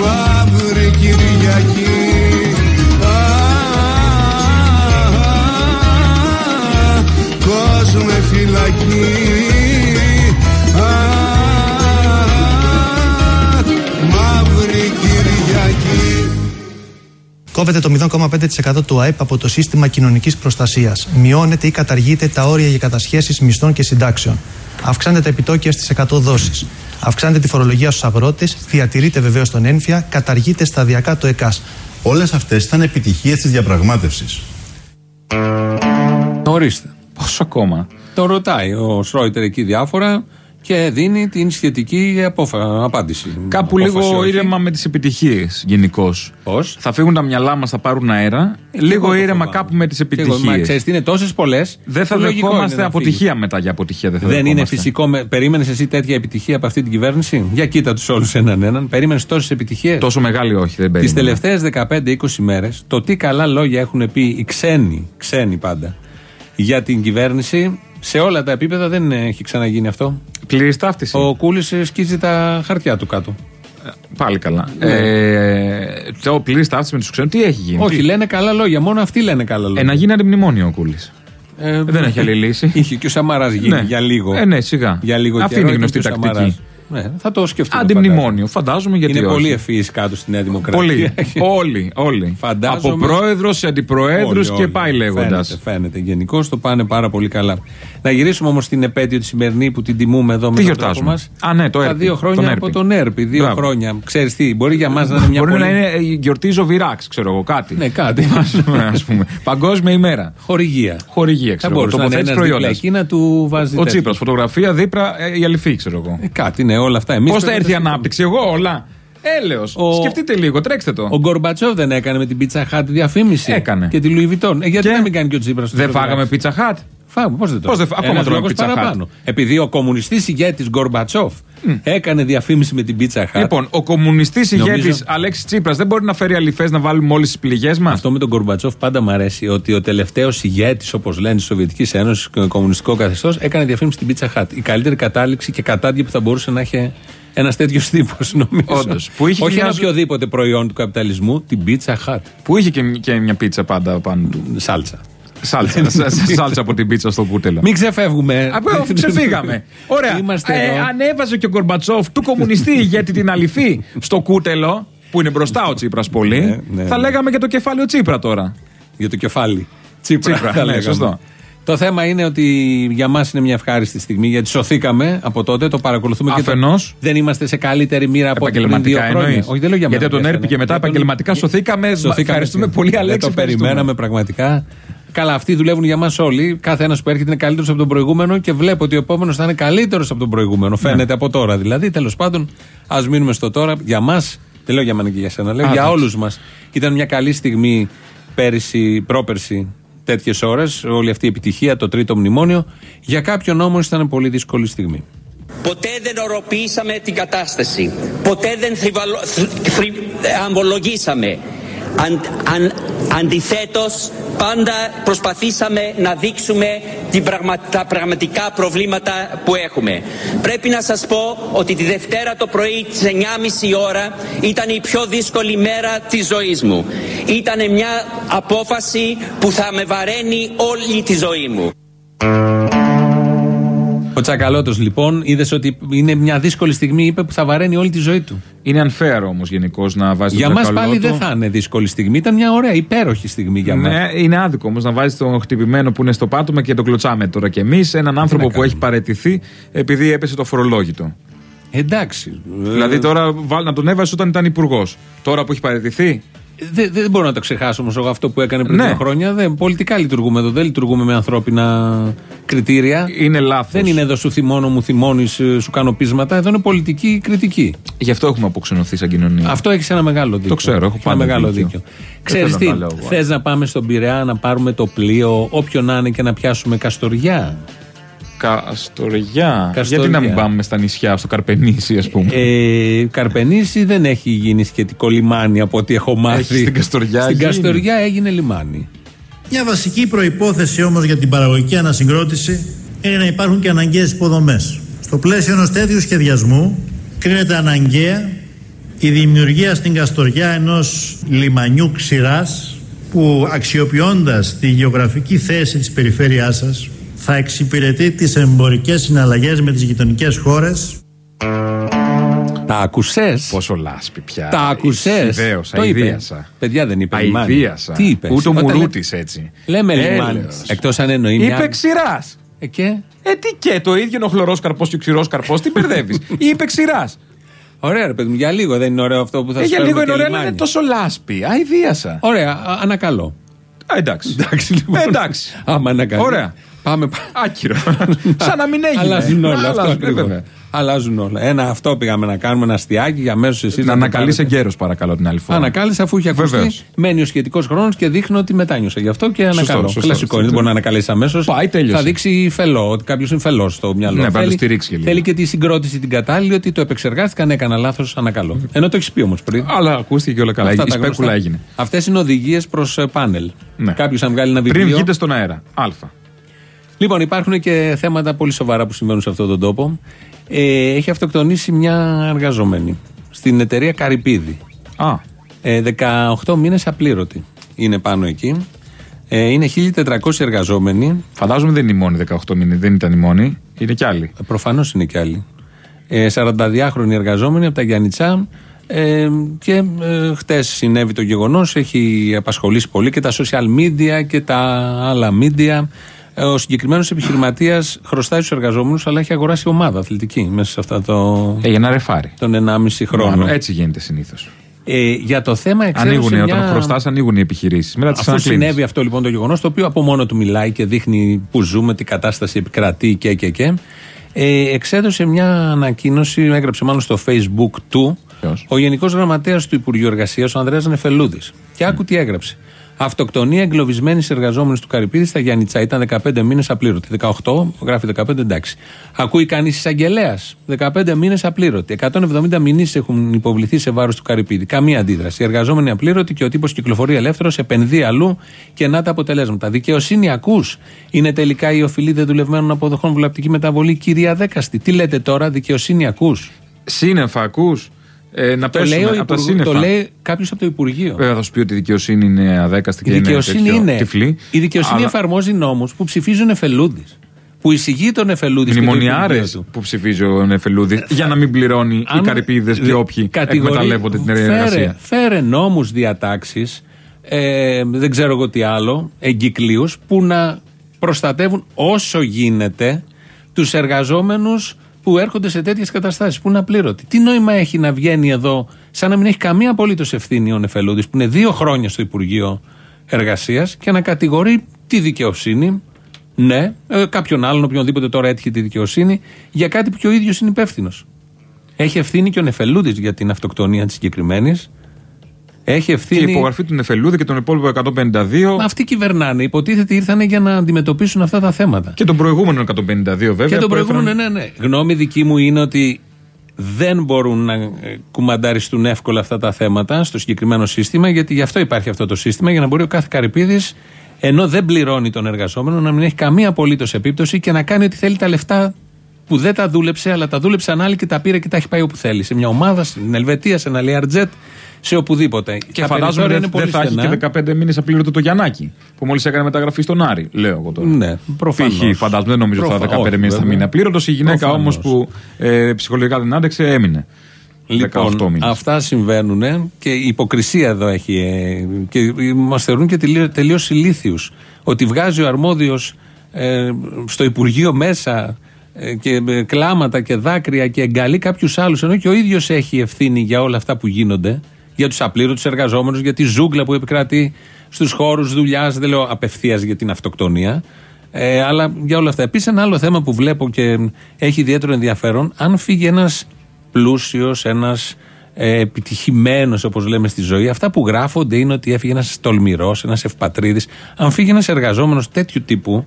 [SPEAKER 9] μαύρη Κυριακή. Αχ, κόσμε φυλακή
[SPEAKER 6] Κόβεται το 0,5% του ΑΕΠ από το σύστημα κοινωνικής προστασίας. Μειώνεται ή καταργείται τα όρια για κατασχέσεις μισθών και συντάξεων. Αυξάνεται τα επιτόκια στις 100 δόσεις. Αυξάνεται τη φορολογία στους αγρότες, διατηρείται βεβαίως τον ένφια, καταργείται σταδιακά το ΕΚΑΣ.
[SPEAKER 10] Όλες αυτές ήταν επιτυχίες της διαπραγμάτευσης.
[SPEAKER 1] Ορίστε.
[SPEAKER 2] Πόσο ακόμα;
[SPEAKER 1] Το ρωτάει ο Σρόιτερ εκεί διάφορα και δίνει την σχετική απόφα... απάντηση.
[SPEAKER 2] Κάπου
[SPEAKER 1] Απόφαση
[SPEAKER 2] λίγο
[SPEAKER 1] όχι.
[SPEAKER 2] ήρεμα με τις επιτυχίες γενικώς.
[SPEAKER 1] Πώ;
[SPEAKER 2] Θα φύγουν τα μυαλά μας, θα πάρουν αέρα. λίγο ήρεμα κάπου με τις επιτυχίες.
[SPEAKER 1] Ξέρεις τι είναι τόσες πολλές.
[SPEAKER 2] Δεν θα δεχόμαστε αποτυχία μετά για αποτυχία. Δεν, θα
[SPEAKER 1] Δεν είναι
[SPEAKER 2] δεχόμαστε.
[SPEAKER 1] φυσικό. Με... Περίμενες εσύ τέτοια επιτυχία από αυτή την κυβέρνηση; Για κοίτα τους όλους έναν έναν. Περίμενες τόσες επιτυχίες;
[SPEAKER 2] Τόσο μεγάλη όχι, δεν
[SPEAKER 1] Τις
[SPEAKER 2] περίμενα.
[SPEAKER 1] τελευταίες 15-20 μέρες, το τι καλά λόγια έχουν πει οι ξένοι, ξένοι πάντα, για την κυβέρνηση, σε όλα τα επίπεδα δεν έχει ξαναγίνει αυτό.
[SPEAKER 2] Πλήρης ταύτιση.
[SPEAKER 1] Ο Κούλης σκίζει τα χαρτιά του κάτω.
[SPEAKER 2] Πάλι καλά.
[SPEAKER 1] Ναι.
[SPEAKER 2] Ε, το πλήρης ταύτιση με τους ξένους, τι έχει γίνει;
[SPEAKER 1] Όχι,
[SPEAKER 2] τι;
[SPEAKER 1] λένε καλά λόγια. Μόνο αυτοί λένε καλά λόγια.
[SPEAKER 2] Ε, να γίνει αντιμνημόνιο ο Κούλης.
[SPEAKER 1] Ε,
[SPEAKER 2] δεν έχει άλλη λύση.
[SPEAKER 1] Είχε και ο Σαμαράς γίνει
[SPEAKER 2] Ναι.
[SPEAKER 1] για λίγο.
[SPEAKER 2] Ε, ναι, σιγά.
[SPEAKER 1] Για λίγο
[SPEAKER 2] Αυτή
[SPEAKER 1] καιρό
[SPEAKER 2] είναι η
[SPEAKER 1] είχε
[SPEAKER 2] γνωστή
[SPEAKER 1] και ο
[SPEAKER 2] τακτική.
[SPEAKER 1] Σαμαράς. Ναι, θα το σκεφτούμε.
[SPEAKER 2] Αντιμνημόνιο, φαντάζομαι γιατί.
[SPEAKER 1] Είναι
[SPEAKER 2] όχι.
[SPEAKER 1] πολύ ευφυεί κάτω στη Νέα Δημοκρατία.
[SPEAKER 2] Πολύ. *laughs* όλοι, όλοι.
[SPEAKER 1] Φαντάζομαι-
[SPEAKER 2] Από πρόεδρος σε αντιπροέδρους
[SPEAKER 1] Όλοι,
[SPEAKER 2] και
[SPEAKER 1] όλοι.
[SPEAKER 2] πάει λέγοντας.
[SPEAKER 1] Φαίνεται, φαίνεται. Γενικώ το πάνε πάρα πολύ καλά. Να γυρίσουμε όμως στην επέτειο τη σημερινή που την τιμούμε εδώ με
[SPEAKER 2] Τι
[SPEAKER 1] τον τρόπο
[SPEAKER 2] γιορτάζουμε;
[SPEAKER 1] μας.
[SPEAKER 2] Α, ναι, το
[SPEAKER 1] Τα
[SPEAKER 2] ΕΡΠΗ,
[SPEAKER 1] δύο
[SPEAKER 2] τον
[SPEAKER 1] χρόνια
[SPEAKER 2] ΕΡΠΗ.
[SPEAKER 1] από τον ΕΡΠΗ. Δύο
[SPEAKER 2] Μπράβο.
[SPEAKER 1] χρόνια. Ξέρεις τι, μπορεί για μας να είναι μια
[SPEAKER 2] Μπορεί
[SPEAKER 1] πολύ.
[SPEAKER 2] να είναι ε, γιορτίζω Βιράξ, ξέρω εγώ, κάτι.
[SPEAKER 1] Ναι, κάτι. *laughs*
[SPEAKER 2] Ας πούμε. Παγκόσμια ημέρα.
[SPEAKER 1] Χορηγία.
[SPEAKER 2] Χορηγία,
[SPEAKER 1] Θα
[SPEAKER 2] ξέρω εγώ.
[SPEAKER 1] μπορούσε να είναι
[SPEAKER 2] Τοποθέτηση
[SPEAKER 1] ένας δίπλα
[SPEAKER 2] προϊόντα.
[SPEAKER 1] εκεί να του βάζει.
[SPEAKER 2] Ο
[SPEAKER 1] τέτοιο.
[SPEAKER 2] Τσίπρας, φωτογραφία δίπλα, ε, η αληθή, ξέρω εγώ.
[SPEAKER 1] Ε, κάτι, ναι, όλα αυτά. Εμείς
[SPEAKER 2] Πώς θα
[SPEAKER 1] πρέπει
[SPEAKER 2] έρθει η
[SPEAKER 1] να τα
[SPEAKER 2] ανάπτυξη, εγώ όλα. Έλεος.
[SPEAKER 1] Ο-
[SPEAKER 2] Σκεφτείτε λίγο, τρέξτε το.
[SPEAKER 1] Ο Γκορμπατσόβ δεν έκανε με την πίτσα χάτ διαφήμιση.
[SPEAKER 2] Έκανε.
[SPEAKER 1] Και τη Λουί Βιτόν. Ε, γιατί
[SPEAKER 2] Και;
[SPEAKER 1] να μην κάνει και ο Τσίπρα.
[SPEAKER 2] Δεν φάγαμε πίτσα χάτ.
[SPEAKER 1] Φάγαμε, πώς δεν το
[SPEAKER 2] Πώς δεν φά- ακόμα τρώμε Pizza Hut.
[SPEAKER 1] παραπάνω. Επειδή ο κομμουνιστής ηγέτης Γκορμπατσόφ έκανε διαφήμιση με την πίτσα χάτ.
[SPEAKER 2] Λοιπόν, ο κομμουνιστής
[SPEAKER 1] Νομίζω-
[SPEAKER 2] ηγέτης Αλέξης Τσίπρας δεν μπορεί να φέρει αληθές να βάλουμε όλες τις πληγές μας;
[SPEAKER 1] Αυτό με τον Γκορμπατσόφ πάντα μου αρέσει ότι ο τελευταίος ηγέτης, όπως λένε τη Σοβιετικής Ένωσης, κομμουνιστικό καθεστώς, έκανε διαφήμιση στην Pizza Hut. Η καλύτερη κατάληξη και κατάντια που θα μπορούσε να έχει ένας τέτοιος τύπος, *laughs* νομίζω.
[SPEAKER 2] Όντως. Που είχε
[SPEAKER 1] Όχι
[SPEAKER 2] και
[SPEAKER 1] ένα
[SPEAKER 2] μια ζω-
[SPEAKER 1] οποιοδήποτε προϊόν του καπιταλισμού, την Pizza Hut.
[SPEAKER 2] Που είχε και, και μια πίτσα πάντα πάνω του.
[SPEAKER 1] Σάλτσα.
[SPEAKER 2] Σάλτσα, σα- σα- σάλτσα από την πίτσα στο κούτελο.
[SPEAKER 1] Μην ξεφεύγουμε.
[SPEAKER 2] Από αφού ξεφύγαμε. Ωραία.
[SPEAKER 1] Είμαστε
[SPEAKER 2] Ε,
[SPEAKER 1] εδώ.
[SPEAKER 2] ανέβαζε και ο Γκορμπατσόφ του κομμουνιστή *laughs* ηγέτη την αληθή στο κούτελο, που είναι μπροστά ο Τσίπρας πολύ.
[SPEAKER 1] Ναι, ναι,
[SPEAKER 2] θα
[SPEAKER 1] ναι.
[SPEAKER 2] λέγαμε και το κεφάλαιο Τσίπρα τώρα.
[SPEAKER 1] Για το κεφάλι. Τσίπρα,
[SPEAKER 2] Τσίπρα,
[SPEAKER 1] θα
[SPEAKER 2] ναι,
[SPEAKER 1] λέγαμε.
[SPEAKER 2] σωστό.
[SPEAKER 1] Το θέμα είναι ότι για μας είναι μια ευχάριστη στιγμή γιατί σωθήκαμε από τότε, το παρακολουθούμε και
[SPEAKER 2] Αφενός.
[SPEAKER 1] το... δεν είμαστε σε καλύτερη μοίρα από ό,τι πριν δύο
[SPEAKER 2] Επαγγελματικά
[SPEAKER 1] χρόνια.
[SPEAKER 2] εννοείς.
[SPEAKER 1] Όχι, δεν λέω για
[SPEAKER 2] Γιατί
[SPEAKER 1] μένα.
[SPEAKER 2] από τον
[SPEAKER 1] για
[SPEAKER 2] Έρπη
[SPEAKER 1] σένα.
[SPEAKER 2] και μετά
[SPEAKER 1] Για τον-
[SPEAKER 2] επαγγελματικά σωθήκαμε. Ευχαριστούμε πολύ, Αλέξη.
[SPEAKER 1] Δεν το
[SPEAKER 2] ευχαριστούμε.
[SPEAKER 1] περιμέναμε πραγματικά. Καλά, αυτοί δουλεύουν για μας όλοι. Κάθε ένας που έρχεται είναι καλύτερος από τον προηγούμενο και βλέπω ότι ο επόμενος θα είναι καλύτερος από τον προηγούμενο.
[SPEAKER 2] Ναι.
[SPEAKER 1] Φαίνεται από τώρα δηλαδή. Τέλος πάντων, ας μείνουμε στο τώρα. Για μας, δεν λέω για μένα και για σένα, λέω
[SPEAKER 2] Α,
[SPEAKER 1] για
[SPEAKER 2] εντάξει.
[SPEAKER 1] όλους μας. Ήταν μια καλή στιγμή πέρυσι, πρόπερσι, τέτοιες ώρες, όλη αυτή η επιτυχία, το τρίτο μνημόνιο. Για κάποιον όμως ήταν πολύ δύσκολη στιγμή.
[SPEAKER 11] Ποτέ δεν οροποιήσαμε την κατάσταση. Ποτέ δεν θρυβαλο... θρυ- θρυ- αμβολογήσαμε. Αν, αν, αντιθέτως, πάντα προσπαθήσαμε να δείξουμε την πραγμα- τα πραγματικά προβλήματα που έχουμε. Πρέπει να σας πω ότι τη Δευτέρα το πρωί της 9.30 ώρα ήταν η πιο δύσκολη μέρα της ζωής μου. Ήταν μια απόφαση που θα με βαραίνει όλη τη ζωή μου.
[SPEAKER 1] Ο Τσακαλώτος λοιπόν είδες ότι είναι μια δύσκολη στιγμή, είπε που θα βαραίνει όλη τη ζωή του.
[SPEAKER 2] Είναι unfair όμως γενικώς να βάζεις
[SPEAKER 1] Για
[SPEAKER 2] τον
[SPEAKER 1] μας
[SPEAKER 2] Τσακαλώτο.
[SPEAKER 1] πάλι δεν θα είναι δύσκολη στιγμή. Ήταν μια ωραία, υπέροχη στιγμή για μας.
[SPEAKER 2] Ναι, είναι άδικο όμως να βάζεις τον χτυπημένο που είναι στο πάτωμα και τον κλωτσάμε τώρα κι εμείς. Έναν άνθρωπο που
[SPEAKER 1] κάνουμε.
[SPEAKER 2] έχει παρετηθεί επειδή έπεσε το φορολόγητο.
[SPEAKER 1] Εντάξει.
[SPEAKER 2] Δηλαδή τώρα βάλ, να τον έβαζες όταν ήταν υπουργός. Τώρα που έχει παρετηθεί.
[SPEAKER 1] Δεν, δεν μπορώ να το ξεχάσω όμως αυτό που έκανε πριν
[SPEAKER 2] Ναι.
[SPEAKER 1] δύο χρόνια. Δεν, πολιτικά λειτουργούμε εδώ. Δεν λειτουργούμε με ανθρώπινα κριτήρια.
[SPEAKER 2] Είναι λάθος.
[SPEAKER 1] Δεν είναι εδώ σου θυμώνω, μου θυμώνεις, σου κάνω πείσματα. Εδώ είναι πολιτική κριτική.
[SPEAKER 2] Γι' αυτό έχουμε αποξενωθεί σαν κοινωνία.
[SPEAKER 1] Αυτό έχεις ένα μεγάλο δίκιο.
[SPEAKER 2] Το ξέρω, έχω
[SPEAKER 1] Έχεις ένα
[SPEAKER 2] πάντα
[SPEAKER 1] μεγάλο
[SPEAKER 2] δίκιο.
[SPEAKER 1] δίκιο.
[SPEAKER 2] Δεν
[SPEAKER 1] Ξέρεις
[SPEAKER 2] θέλω
[SPEAKER 1] τι,
[SPEAKER 2] να τα λέω εγώ.
[SPEAKER 1] θες να πάμε στον Πειραιά να πάρουμε το πλοίο, όποιο να είναι και να πιάσουμε καστοριά;
[SPEAKER 2] Καστοριά.
[SPEAKER 1] Καστοριά.
[SPEAKER 2] Γιατί να μην πάμε στα νησιά, στο Καρπενήσι, ας πούμε;
[SPEAKER 1] Ε, Καρπενήσι δεν έχει γίνει σχετικό λιμάνι από ό,τι έχω μάθει.
[SPEAKER 2] Έχει στην Καστοριά
[SPEAKER 1] Στην
[SPEAKER 2] γίνει.
[SPEAKER 1] Καστοριά έγινε λιμάνι.
[SPEAKER 12] Μια βασική προϋπόθεση όμως για την παραγωγική ανασυγκρότηση είναι να υπάρχουν και αναγκαίες υποδομές. Στο πλαίσιο ενός τέτοιου σχεδιασμού κρίνεται αναγκαία η δημιουργία στην Καστοριά ενός λιμανιού ξηράς που αξιοποιώντας τη γεωγραφική θέση της περιφέρειάς σας θα εξυπηρετεί τις εμπορικές συναλλαγές με τις γειτονικές χώρες
[SPEAKER 1] Τα ακουσέ.
[SPEAKER 2] Πόσο λάσπη πια.
[SPEAKER 1] Τα ακουσέ.
[SPEAKER 2] Ιδέως,
[SPEAKER 1] Το είπε.
[SPEAKER 2] αηδίασα.
[SPEAKER 1] Παιδιά δεν είπε λιμάνι.
[SPEAKER 2] Αηδίασα.
[SPEAKER 1] Τι είπες;
[SPEAKER 2] Ούτε ο Μουρούτης έτσι.
[SPEAKER 1] Λέμε
[SPEAKER 2] Έλεος.
[SPEAKER 1] λιμάνι. Εκτός αν εννοεί μια.
[SPEAKER 2] Είπε ξηράς.
[SPEAKER 1] Ε, και;
[SPEAKER 2] Ε, τι και, το ίδιο είναι ο χλωρό καρπό και ο ξηρό καρπό, τι μπερδεύεις. *laughs* Είπε ξηράς.
[SPEAKER 1] Ωραία, ρε παιδί μου, για λίγο δεν είναι ωραίο αυτό που θα
[SPEAKER 2] Ε,
[SPEAKER 1] σου
[SPEAKER 2] για
[SPEAKER 1] φέρουμε
[SPEAKER 2] λίγο είναι
[SPEAKER 1] και
[SPEAKER 2] ωραίο, αλλά
[SPEAKER 1] λιμάνι.
[SPEAKER 2] είναι τόσο λάσπη. Αηδίασα.
[SPEAKER 1] Ωραία, α, ανακαλώ.
[SPEAKER 2] Α, εντάξει.
[SPEAKER 1] Εντάξει, λοιπόν.
[SPEAKER 2] Ε, εντάξει.
[SPEAKER 1] Άμα ανακαλώ.
[SPEAKER 2] Ωραία.
[SPEAKER 1] Πάμε.
[SPEAKER 2] Άκυρο. *laughs* Σαν να μην έγινε.
[SPEAKER 1] Αλλάζουν όλα. Αυτό
[SPEAKER 2] Αλλάζουν,
[SPEAKER 1] ακριβώς.
[SPEAKER 2] βέβαια.
[SPEAKER 1] Αλλάζουν όλα. Ένα αυτό πήγαμε να κάνουμε, ένα αστιάκι για αμέσως εσεί.
[SPEAKER 2] Να ανακαλείς εγκαίρω, παρακαλώ, την άλλη φορά.
[SPEAKER 1] Ανακάλεσε αφού είχε ακουστεί.
[SPEAKER 2] Βεβαίως.
[SPEAKER 1] Μένει ο σχετικός χρόνος και δείχνω ότι μετάνιωσε γι' αυτό και ανακαλώ.
[SPEAKER 2] σωστό,
[SPEAKER 1] Κλασικό
[SPEAKER 2] σωστό.
[SPEAKER 1] είναι, δεν μπορεί να ανακαλέσει αμέσως.
[SPEAKER 2] Πάει, τέλειωσε.
[SPEAKER 1] Θα δείξει φελό, ότι κάποιος είναι φελός στο μυαλό.
[SPEAKER 2] Ναι, πρέπει να το
[SPEAKER 1] Θέλει-
[SPEAKER 2] στηρίξει και λίγο.
[SPEAKER 1] Θέλει και τη συγκρότηση την κατάλληλη, ότι το επεξεργάστηκαν, έκανα λάθος, ανακαλώ. Ενώ το έχεις πει όμως πριν.
[SPEAKER 2] Αλλά ακούστηκε και όλα καλά.
[SPEAKER 1] Αυτά
[SPEAKER 2] Η
[SPEAKER 1] τα
[SPEAKER 2] σπέκουλα
[SPEAKER 1] γνωστά.
[SPEAKER 2] έγινε.
[SPEAKER 1] Αυτές είναι οδηγίες προς πάνελ.
[SPEAKER 2] Ναι.
[SPEAKER 1] Κάποιος αν βγάλει ένα βιβλίο.
[SPEAKER 2] Πριν βγείτε στον αέρα. Α.
[SPEAKER 1] Λοιπόν, υπάρχουν και θέματα πολύ σοβαρά που συμβαίνουν σε αυτόν τον τόπο. Ε, έχει αυτοκτονήσει μια εργαζόμενη στην εταιρεία Καρυπίδη.
[SPEAKER 2] Α.
[SPEAKER 1] Ε, 18 μήνες απλήρωτη είναι πάνω εκεί. Ε, είναι 1.400 εργαζόμενοι.
[SPEAKER 2] Φαντάζομαι δεν είναι η μόνη 18 μήνες. Δεν ήταν η μόνη. Είναι κι άλλοι.
[SPEAKER 1] Προφανώς είναι κι άλλοι. Ε, 42χρονοι εργαζόμενοι από τα Γιάννητσά. Ε, και ε, χτες συνέβη το γεγονός. Έχει απασχολήσει πολύ και τα social media και τα άλλα media. Ε, ο συγκεκριμένος επιχειρηματίας χρωστάει στους εργαζόμενους, αλλά έχει αγοράσει ομάδα αθλητική μέσα σε αυτά το.
[SPEAKER 2] Ε, για να ρεφάρει.
[SPEAKER 1] τον 1,5 χρόνο.
[SPEAKER 2] Μάλλον, Έτσι γίνεται συνήθως.
[SPEAKER 1] Ε, για το θέμα εξέδωσε
[SPEAKER 2] Ανοίγουν,
[SPEAKER 1] μια...
[SPEAKER 2] όταν χρωστάς, ανοίγουν οι επιχειρήσεις. Μετά τις
[SPEAKER 1] Αφού
[SPEAKER 2] ανακλίνει.
[SPEAKER 1] συνέβη αυτό λοιπόν το γεγονός, το οποίο από μόνο του μιλάει και δείχνει που ζούμε, τι κατάσταση επικρατεί και και και. Ε, εξέδωσε μια ανακοίνωση, έγραψε μάλλον στο facebook του, ο Γενικός Γραμματέας του Υπουργείου Εργασίας, ο Ανδρέας Νεφελούδης. Και άκου τι έγραψε. Αυτοκτονία εγκλωβισμένη εργαζόμενη του Καρυπίδη στα Γιάννητσα. Ήταν 15 μήνες απλήρωτη. 18, γράφει 15, εντάξει. Ακούει κανείς εισαγγελέας. 15 μήνες απλήρωτη. 170 μηνύσεις έχουν υποβληθεί σε βάρος του Καρυπίδη. Καμία αντίδραση. Οι εργαζόμενοι απλήρωτοι και ο τύπος κυκλοφορεί ελεύθερος, επενδύει αλλού και να τα αποτελέσματα. Δικαιοσύνη ακούς. Είναι τελικά η οφειλή δεδουλευμένων αποδοχών βλαπτική μεταβολή, κυρία Δέκαστη. Τι λέτε τώρα, δικαιοσύνη ακούς;
[SPEAKER 2] Σύννεφα, ακούς; Ε, να
[SPEAKER 1] Το λέει,
[SPEAKER 2] πέσουμε
[SPEAKER 1] ο
[SPEAKER 2] από τα
[SPEAKER 1] Υπουργ-
[SPEAKER 2] σύννεφα.
[SPEAKER 1] το λέει κάποιος από το Υπουργείο.
[SPEAKER 2] Βέβαια θα σου πει ότι η δικαιοσύνη είναι αδέκαστη και
[SPEAKER 1] Η δικαιοσύνη
[SPEAKER 2] είναι, τέτοιο
[SPEAKER 1] είναι.
[SPEAKER 2] τυφλή.
[SPEAKER 1] Η δικαιοσύνη
[SPEAKER 2] Αλλά
[SPEAKER 1] εφαρμόζει νόμους που ψηφίζουν εφελούδης. Που εισηγεί τον εφελούδη.
[SPEAKER 2] Μνημονιάρες που ψηφίζει ο Νεφελούδη για να μην πληρώνει οι
[SPEAKER 1] Αν
[SPEAKER 2] καρυπίδες και
[SPEAKER 1] δε-
[SPEAKER 2] όποιοι
[SPEAKER 1] κατηγορεί-
[SPEAKER 2] εκμεταλλεύονται την
[SPEAKER 1] φέρε,
[SPEAKER 2] εργασία.
[SPEAKER 1] Φέρε νόμους, διατάξεις, ε, δεν ξέρω εγώ τι άλλο, εγκυκλίους, που να προστατεύουν όσο γίνεται τους εργαζόμενους που έρχονται σε τέτοιες καταστάσεις, που είναι απλήρωτοι. Τι νόημα έχει να βγαίνει εδώ, σαν να μην έχει καμία απολύτως ευθύνη ο Νεφελούδης, που είναι δύο χρόνια στο Υπουργείο Εργασίας και να κατηγορεί τη δικαιοσύνη, ναι, ε, κάποιον άλλον, οποιονδήποτε τώρα έτυχε τη δικαιοσύνη, για κάτι που και ο ίδιος είναι υπεύθυνος. Έχει ευθύνη και ο Νεφελούδης για την αυτοκτονία της συγκεκριμένης. Έχει
[SPEAKER 2] Και
[SPEAKER 1] ευθύνη.
[SPEAKER 2] η υπογραφή του Νεφελούδη και τον υπόλοιπο 152
[SPEAKER 1] Μα Αυτοί κυβερνάνε. Υποτίθεται ήρθαν για να αντιμετωπίσουν αυτά τα θέματα.
[SPEAKER 2] και τον προηγούμενο 152 βέβαια.
[SPEAKER 1] Και τον
[SPEAKER 2] που
[SPEAKER 1] προηγούμενο,
[SPEAKER 2] έφεραν-
[SPEAKER 1] ναι, ναι. Γνώμη δική μου είναι ότι δεν μπορούν να ε, κουμανταριστούν εύκολα αυτά τα θέματα στο συγκεκριμένο σύστημα, γιατί γι' αυτό υπάρχει αυτό το σύστημα, για να μπορεί ο κάθε καρυπίδης, ενώ δεν πληρώνει τον εργαζόμενο, να μην έχει καμία απολύτως επίπτωση και να κάνει ό,τι θέλει τα λεφτά που δεν τα δούλεψε, αλλά τα δούλεψαν άλλοι και τα πήρε και τα έχει πάει όπου θέλει. Σε μια ομάδα, στην Ελβετία, σε ένα Learjet, σε οπουδήποτε.
[SPEAKER 2] Και
[SPEAKER 1] Τα
[SPEAKER 2] φαντάζομαι
[SPEAKER 1] περιθώρια
[SPEAKER 2] δεν
[SPEAKER 1] είναι πολύ
[SPEAKER 2] δεν θα έχει
[SPEAKER 1] στενά.
[SPEAKER 2] και 15 μήνες απλήρωτο το Γιαννάκη που μόλις έκανε μεταγραφή στον Άρη. Λέω εγώ τώρα.
[SPEAKER 1] Ναι, προφανώς.
[SPEAKER 2] Π.χ. φαντάζομαι, δεν νομίζω ότι θα
[SPEAKER 1] Προφα-
[SPEAKER 2] 15 μήνες θα
[SPEAKER 1] όχι,
[SPEAKER 2] μείνει
[SPEAKER 1] βέβαια.
[SPEAKER 2] απλήρωτος. Η γυναίκα όμως
[SPEAKER 1] Προφανώς.
[SPEAKER 2] που ε, ψυχολογικά δεν άντεξε έμεινε. 18
[SPEAKER 1] Λοιπόν,
[SPEAKER 2] μήνες.
[SPEAKER 1] αυτά συμβαίνουν και η υποκρισία εδώ έχει. ε, και μας θεωρούν και τελείω ηλίθιους. Ότι βγάζει ο αρμόδιος στο Υπουργείο μέσα ε, και ε, κλάματα και δάκρυα και εγκαλεί κάποιους άλλους, ενώ και ο ίδιος έχει ευθύνη για όλα αυτά που γίνονται. Για τους απλήρωτου εργαζόμενους, για τη ζούγκλα που επικρατεί στους χώρους δουλειάς. Δεν λέω απευθείας για την αυτοκτονία. Ε, αλλά για όλα αυτά. Επίσης, ένα άλλο θέμα που βλέπω και έχει ιδιαίτερο ενδιαφέρον, αν φύγει ένας πλούσιος, ένας ε, επιτυχημένος, όπως λέμε στη ζωή, αυτά που γράφονται είναι ότι έφυγε ένας τολμηρός, ένας ευπατρίδης. Αν φύγει ένας εργαζόμενος τέτοιου τύπου,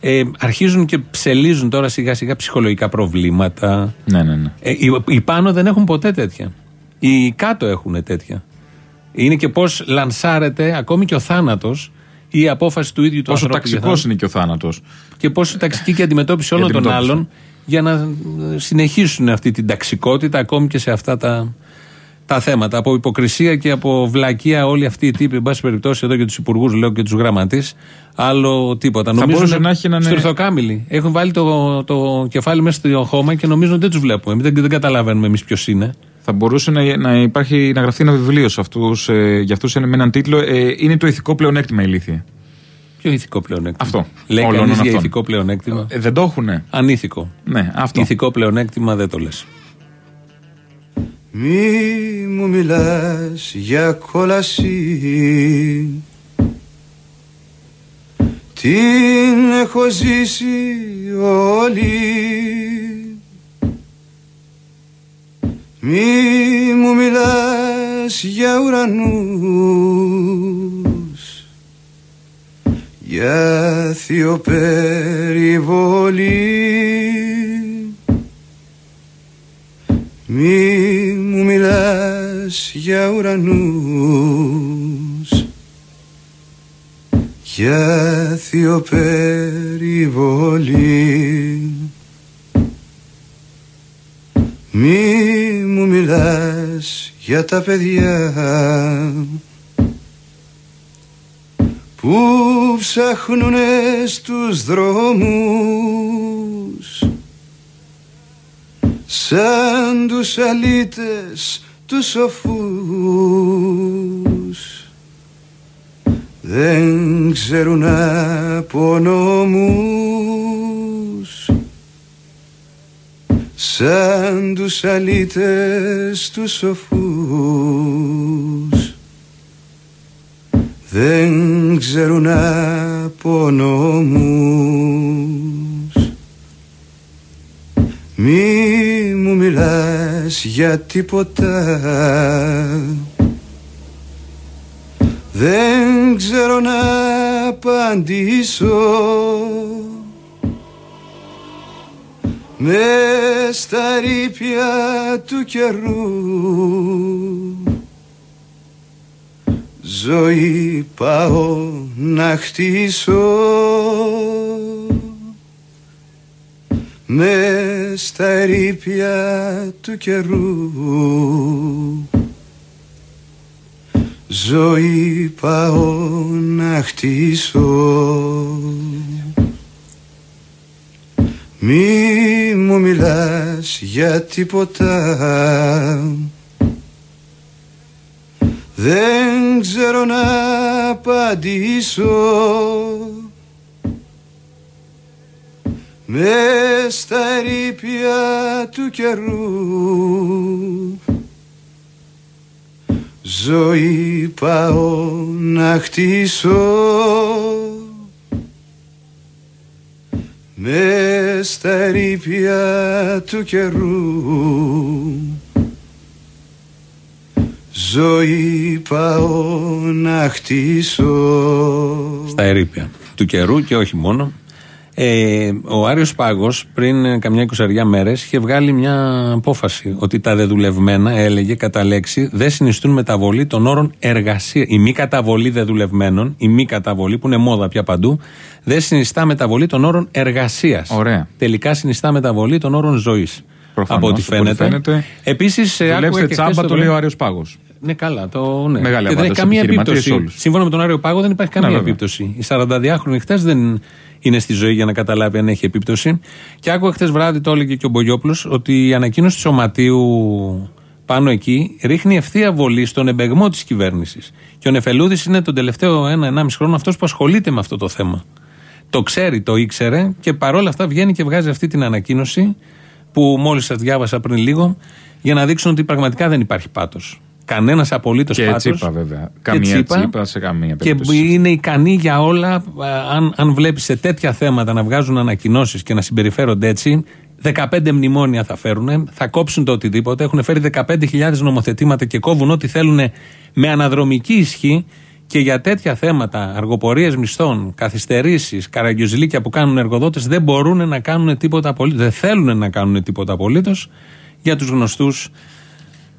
[SPEAKER 1] ε, αρχίζουν και ψελίζουν τώρα σιγά σιγά ψυχολογικά προβλήματα.
[SPEAKER 2] Ναι, ναι, ναι.
[SPEAKER 1] Ε, οι, οι πάνω δεν έχουν ποτέ τέτοια. Οι κάτω έχουν τέτοια. Είναι και πώς λανσάρεται ακόμη και ο θάνατος ή η απόφαση του ίδιου του
[SPEAKER 2] Πόσο
[SPEAKER 1] ανθρώπου. για
[SPEAKER 2] ταξικός
[SPEAKER 1] θάνατο.
[SPEAKER 2] είναι και ο θάνατος.
[SPEAKER 1] Και πόσο ταξική και αντιμετώπιση
[SPEAKER 2] Η
[SPEAKER 1] όλων των
[SPEAKER 2] αντιμετώπιση.
[SPEAKER 1] άλλων για να ε, συνεχίσουν αυτή την ταξικότητα ακόμη και σε αυτά τα, τα θέματα. Από υποκρισία και από βλακεία όλοι αυτοί οι τύποι, εν πάση περιπτώσει εδώ και τους υπουργούς, λέω και τους γραμματείς, άλλο τίποτα.
[SPEAKER 2] Θα
[SPEAKER 1] Νομίζουν
[SPEAKER 2] μπορούσε να έχει έναν-
[SPEAKER 1] στουρθοκάμιλοι. Έχουν βάλει το, το κεφάλι μέσα στο χώμα και νομίζουν ότι δεν τους βλέπουμε. Εμείς Δεν, δεν καταλαβαίνουμε εμείς ποιος είναι.
[SPEAKER 2] Θα μπορούσε να, να, υπάρχει, να γραφτεί ένα βιβλίο σε αυτούς, ε, για αυτούς με έναν τίτλο. Ε, είναι το ηθικό πλεονέκτημα ηλίθεια.
[SPEAKER 1] Ποιο ηθικό πλεονέκτημα;
[SPEAKER 2] Αυτό.
[SPEAKER 1] Λέει
[SPEAKER 2] Όλων
[SPEAKER 1] κανείς για
[SPEAKER 2] αυτών.
[SPEAKER 1] ηθικό πλεονέκτημα;
[SPEAKER 2] Ε, δεν το έχουνε.
[SPEAKER 1] Ανήθικο.
[SPEAKER 2] Ναι, αυτό.
[SPEAKER 1] Ηθικό πλεονέκτημα δεν το λες.
[SPEAKER 13] Μη μου μιλάς για κόλαση Την έχω ζήσει όλη Μη μου μιλάς για ουρανούς Για θείο περιβολή μη μου μιλάς για ουρανούς Για θείο περιβολή Μη μου μιλάς για τα παιδιά. Που ψάχνουνε στους δρόμους σαν τους αλήτες τους σοφούς. Δεν ξέρουν από νόμους σαν τους αλήτες τους σοφούς. Δεν ξέρουν από νόμους. Μη μου μιλάς για τίποτα. Δεν ξέρω να απαντήσω Με στα ρήπια του καιρού. Ζωή πάω να χτίσω. Με στα ερήπια του καιρού. Ζωή πάω να χτίσω. Μη μου μιλάς για τίποτα. Δεν ξέρω να απαντήσω. Με στα ερήπια του καιρού. Ζωή πάω να χτίσω. Με στα ερήπια του καιρού ζωή πάω να χτίσω
[SPEAKER 1] Στα ερήπια του καιρού και όχι μόνο. Ε, ο Άριος Πάγος πριν ε, καμιά εικοσαριά μέρες είχε βγάλει μια απόφαση ότι τα δεδουλευμένα έλεγε κατά λέξη δεν συνιστούν μεταβολή των όρων εργασία. Η μη καταβολή δεδουλευμένων, η μη καταβολή που είναι μόδα πια παντού, δεν συνιστά μεταβολή των όρων εργασίας.
[SPEAKER 2] Ωραία.
[SPEAKER 1] Τελικά συνιστά μεταβολή των όρων ζωής.
[SPEAKER 2] Προφανώς,
[SPEAKER 1] από ό,τι
[SPEAKER 2] από ό,τι
[SPEAKER 1] φαίνεται.
[SPEAKER 2] φαίνεται.
[SPEAKER 1] Επίσης, ε, άκουγα
[SPEAKER 2] Δουλέψτε
[SPEAKER 1] και
[SPEAKER 2] τσάμπα,
[SPEAKER 1] χθες
[SPEAKER 2] το
[SPEAKER 1] βράδυ-
[SPEAKER 2] λέει ο Άριος Πάγος.
[SPEAKER 1] ναι, καλά. Το, ναι.
[SPEAKER 2] Μεγάλη
[SPEAKER 1] και δεν έχει
[SPEAKER 2] απάντηση,
[SPEAKER 1] καμία
[SPEAKER 2] επιχειρηματίες
[SPEAKER 1] επίπτωση.
[SPEAKER 2] όλους.
[SPEAKER 1] Σύμφωνα με τον Άριο Πάγο δεν υπάρχει καμία
[SPEAKER 2] Ναι, βέβαια.
[SPEAKER 1] επίπτωση. Η 42χρονη χθες δεν είναι στη ζωή για να καταλάβει αν έχει επίπτωση. Και άκουγα χθες βράδυ, το έλεγε και ο Μπογιόπουλος, ότι η ανακοίνωση του Σωματείου πάνω εκεί ρίχνει ευθεία βολή στον εμπεγμό της κυβέρνησης. Και ο Νεφελούδης είναι τον τελευταίο ένα-ενάμιση χρόνο αυτός που ασχολείται με αυτό το θέμα. Το ξέρει, το ήξερε και παρόλα αυτά βγαίνει και βγάζει αυτή την ανακοίνωση που μόλις σας διάβασα πριν λίγο για να δείξουν ότι πραγματικά δεν υπάρχει πάτος. Κανένας απολύτως
[SPEAKER 2] Και τσίπα βέβαια. Καμία τσίπα, σε καμία
[SPEAKER 1] Και
[SPEAKER 2] περίπτωση.
[SPEAKER 1] είναι ικανοί για όλα. Α, Αν, αν βλέπεις σε τέτοια θέματα να βγάζουν ανακοινώσεις και να συμπεριφέρονται έτσι, 15 μνημόνια θα φέρουν, θα κόψουν το οτιδήποτε. Έχουν φέρει 15.000 νομοθετήματα και κόβουν ό,τι θέλουν με αναδρομική ισχύ. Και για τέτοια θέματα, αργοπορίες μισθών, καθυστερήσεις, καραγκιουζιλίκια που κάνουν εργοδότες, δεν μπορούν να κάνουν τίποτα απολύτως. Δεν θέλουν να κάνουν τίποτα απολύτως για τους γνωστούς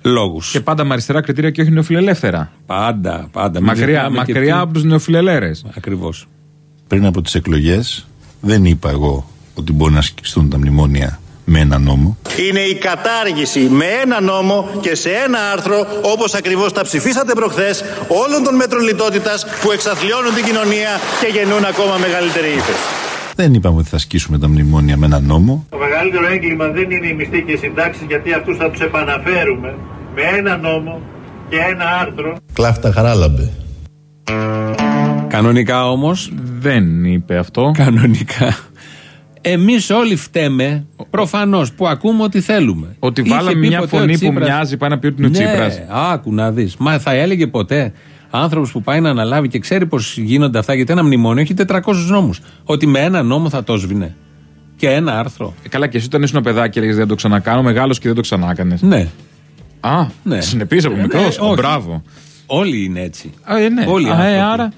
[SPEAKER 1] λόγους.
[SPEAKER 2] Και πάντα με αριστερά κριτήρια και όχι νεοφιλελεύθερα.
[SPEAKER 1] Πάντα, πάντα. Μην
[SPEAKER 2] Μακριά,
[SPEAKER 1] ξεχνάμε και
[SPEAKER 2] μακριά
[SPEAKER 1] τι-
[SPEAKER 2] από τους νεοφιλελέρες.
[SPEAKER 1] Ακριβώς.
[SPEAKER 10] Πριν από τις εκλογές δεν είπα εγώ ότι μπορεί να ασκηθούν τα μνημόνια με ένα νόμο.
[SPEAKER 3] Είναι η κατάργηση με ένα νόμο και σε ένα άρθρο, όπως ακριβώς τα ψηφίσατε προχθές, όλων των μέτρων λιτότητας που εξαθλιώνουν την κοινωνία και γεννούν ακόμα μεγαλύτερη ύφεση.
[SPEAKER 10] Δεν είπαμε ότι θα ασκήσουμε τα μνημόνια με ένα νόμο.
[SPEAKER 12] Το μεγαλύτερο έγκλημα δεν είναι οι μισθοί και οι συντάξεις, γιατί αυτούς θα τους επαναφέρουμε με ένα νόμο και ένα άρθρο.
[SPEAKER 10] Κλάφτα χαράλαμπε.
[SPEAKER 1] Κανονικά όμως.
[SPEAKER 2] Δεν είπε αυτό.
[SPEAKER 1] Κανονικά. Εμείς όλοι φταίμε προφανώς που ακούμε ότι θέλουμε.
[SPEAKER 2] Ότι
[SPEAKER 1] Είχε
[SPEAKER 2] βάλαμε
[SPEAKER 1] πει
[SPEAKER 2] μια
[SPEAKER 1] ποτέ ο
[SPEAKER 2] φωνή που
[SPEAKER 1] Τσίπρας-
[SPEAKER 2] μοιάζει πάει να πει ότι είναι ο
[SPEAKER 1] ναι,
[SPEAKER 2] Τσίπρας.
[SPEAKER 1] Άκου να δεις. Μα θα έλεγε ποτέ άνθρωπος που πάει να αναλάβει και ξέρει πώ γίνονται αυτά, γιατί ένα μνημόνιο έχει 400 νόμους. Ότι με ένα νόμο θα το σβήνε. Και ένα άρθρο.
[SPEAKER 2] Ε, Καλά, και εσύ όταν ήσουν παιδάκι έλεγες δεν το ξανακάνω, μεγάλος και δεν το ξανάκανες.
[SPEAKER 1] Ναι.
[SPEAKER 2] Α,
[SPEAKER 1] Ναι.
[SPEAKER 2] συνεπείς από
[SPEAKER 1] Ε,
[SPEAKER 2] μικρός;
[SPEAKER 1] ναι, όχι.
[SPEAKER 2] Μπράβο.
[SPEAKER 1] Όλοι είναι έτσι.
[SPEAKER 2] Α, ε, ναι.
[SPEAKER 1] Όλοι οι
[SPEAKER 2] Α, ε,
[SPEAKER 1] άνθρωποι.
[SPEAKER 2] άρα.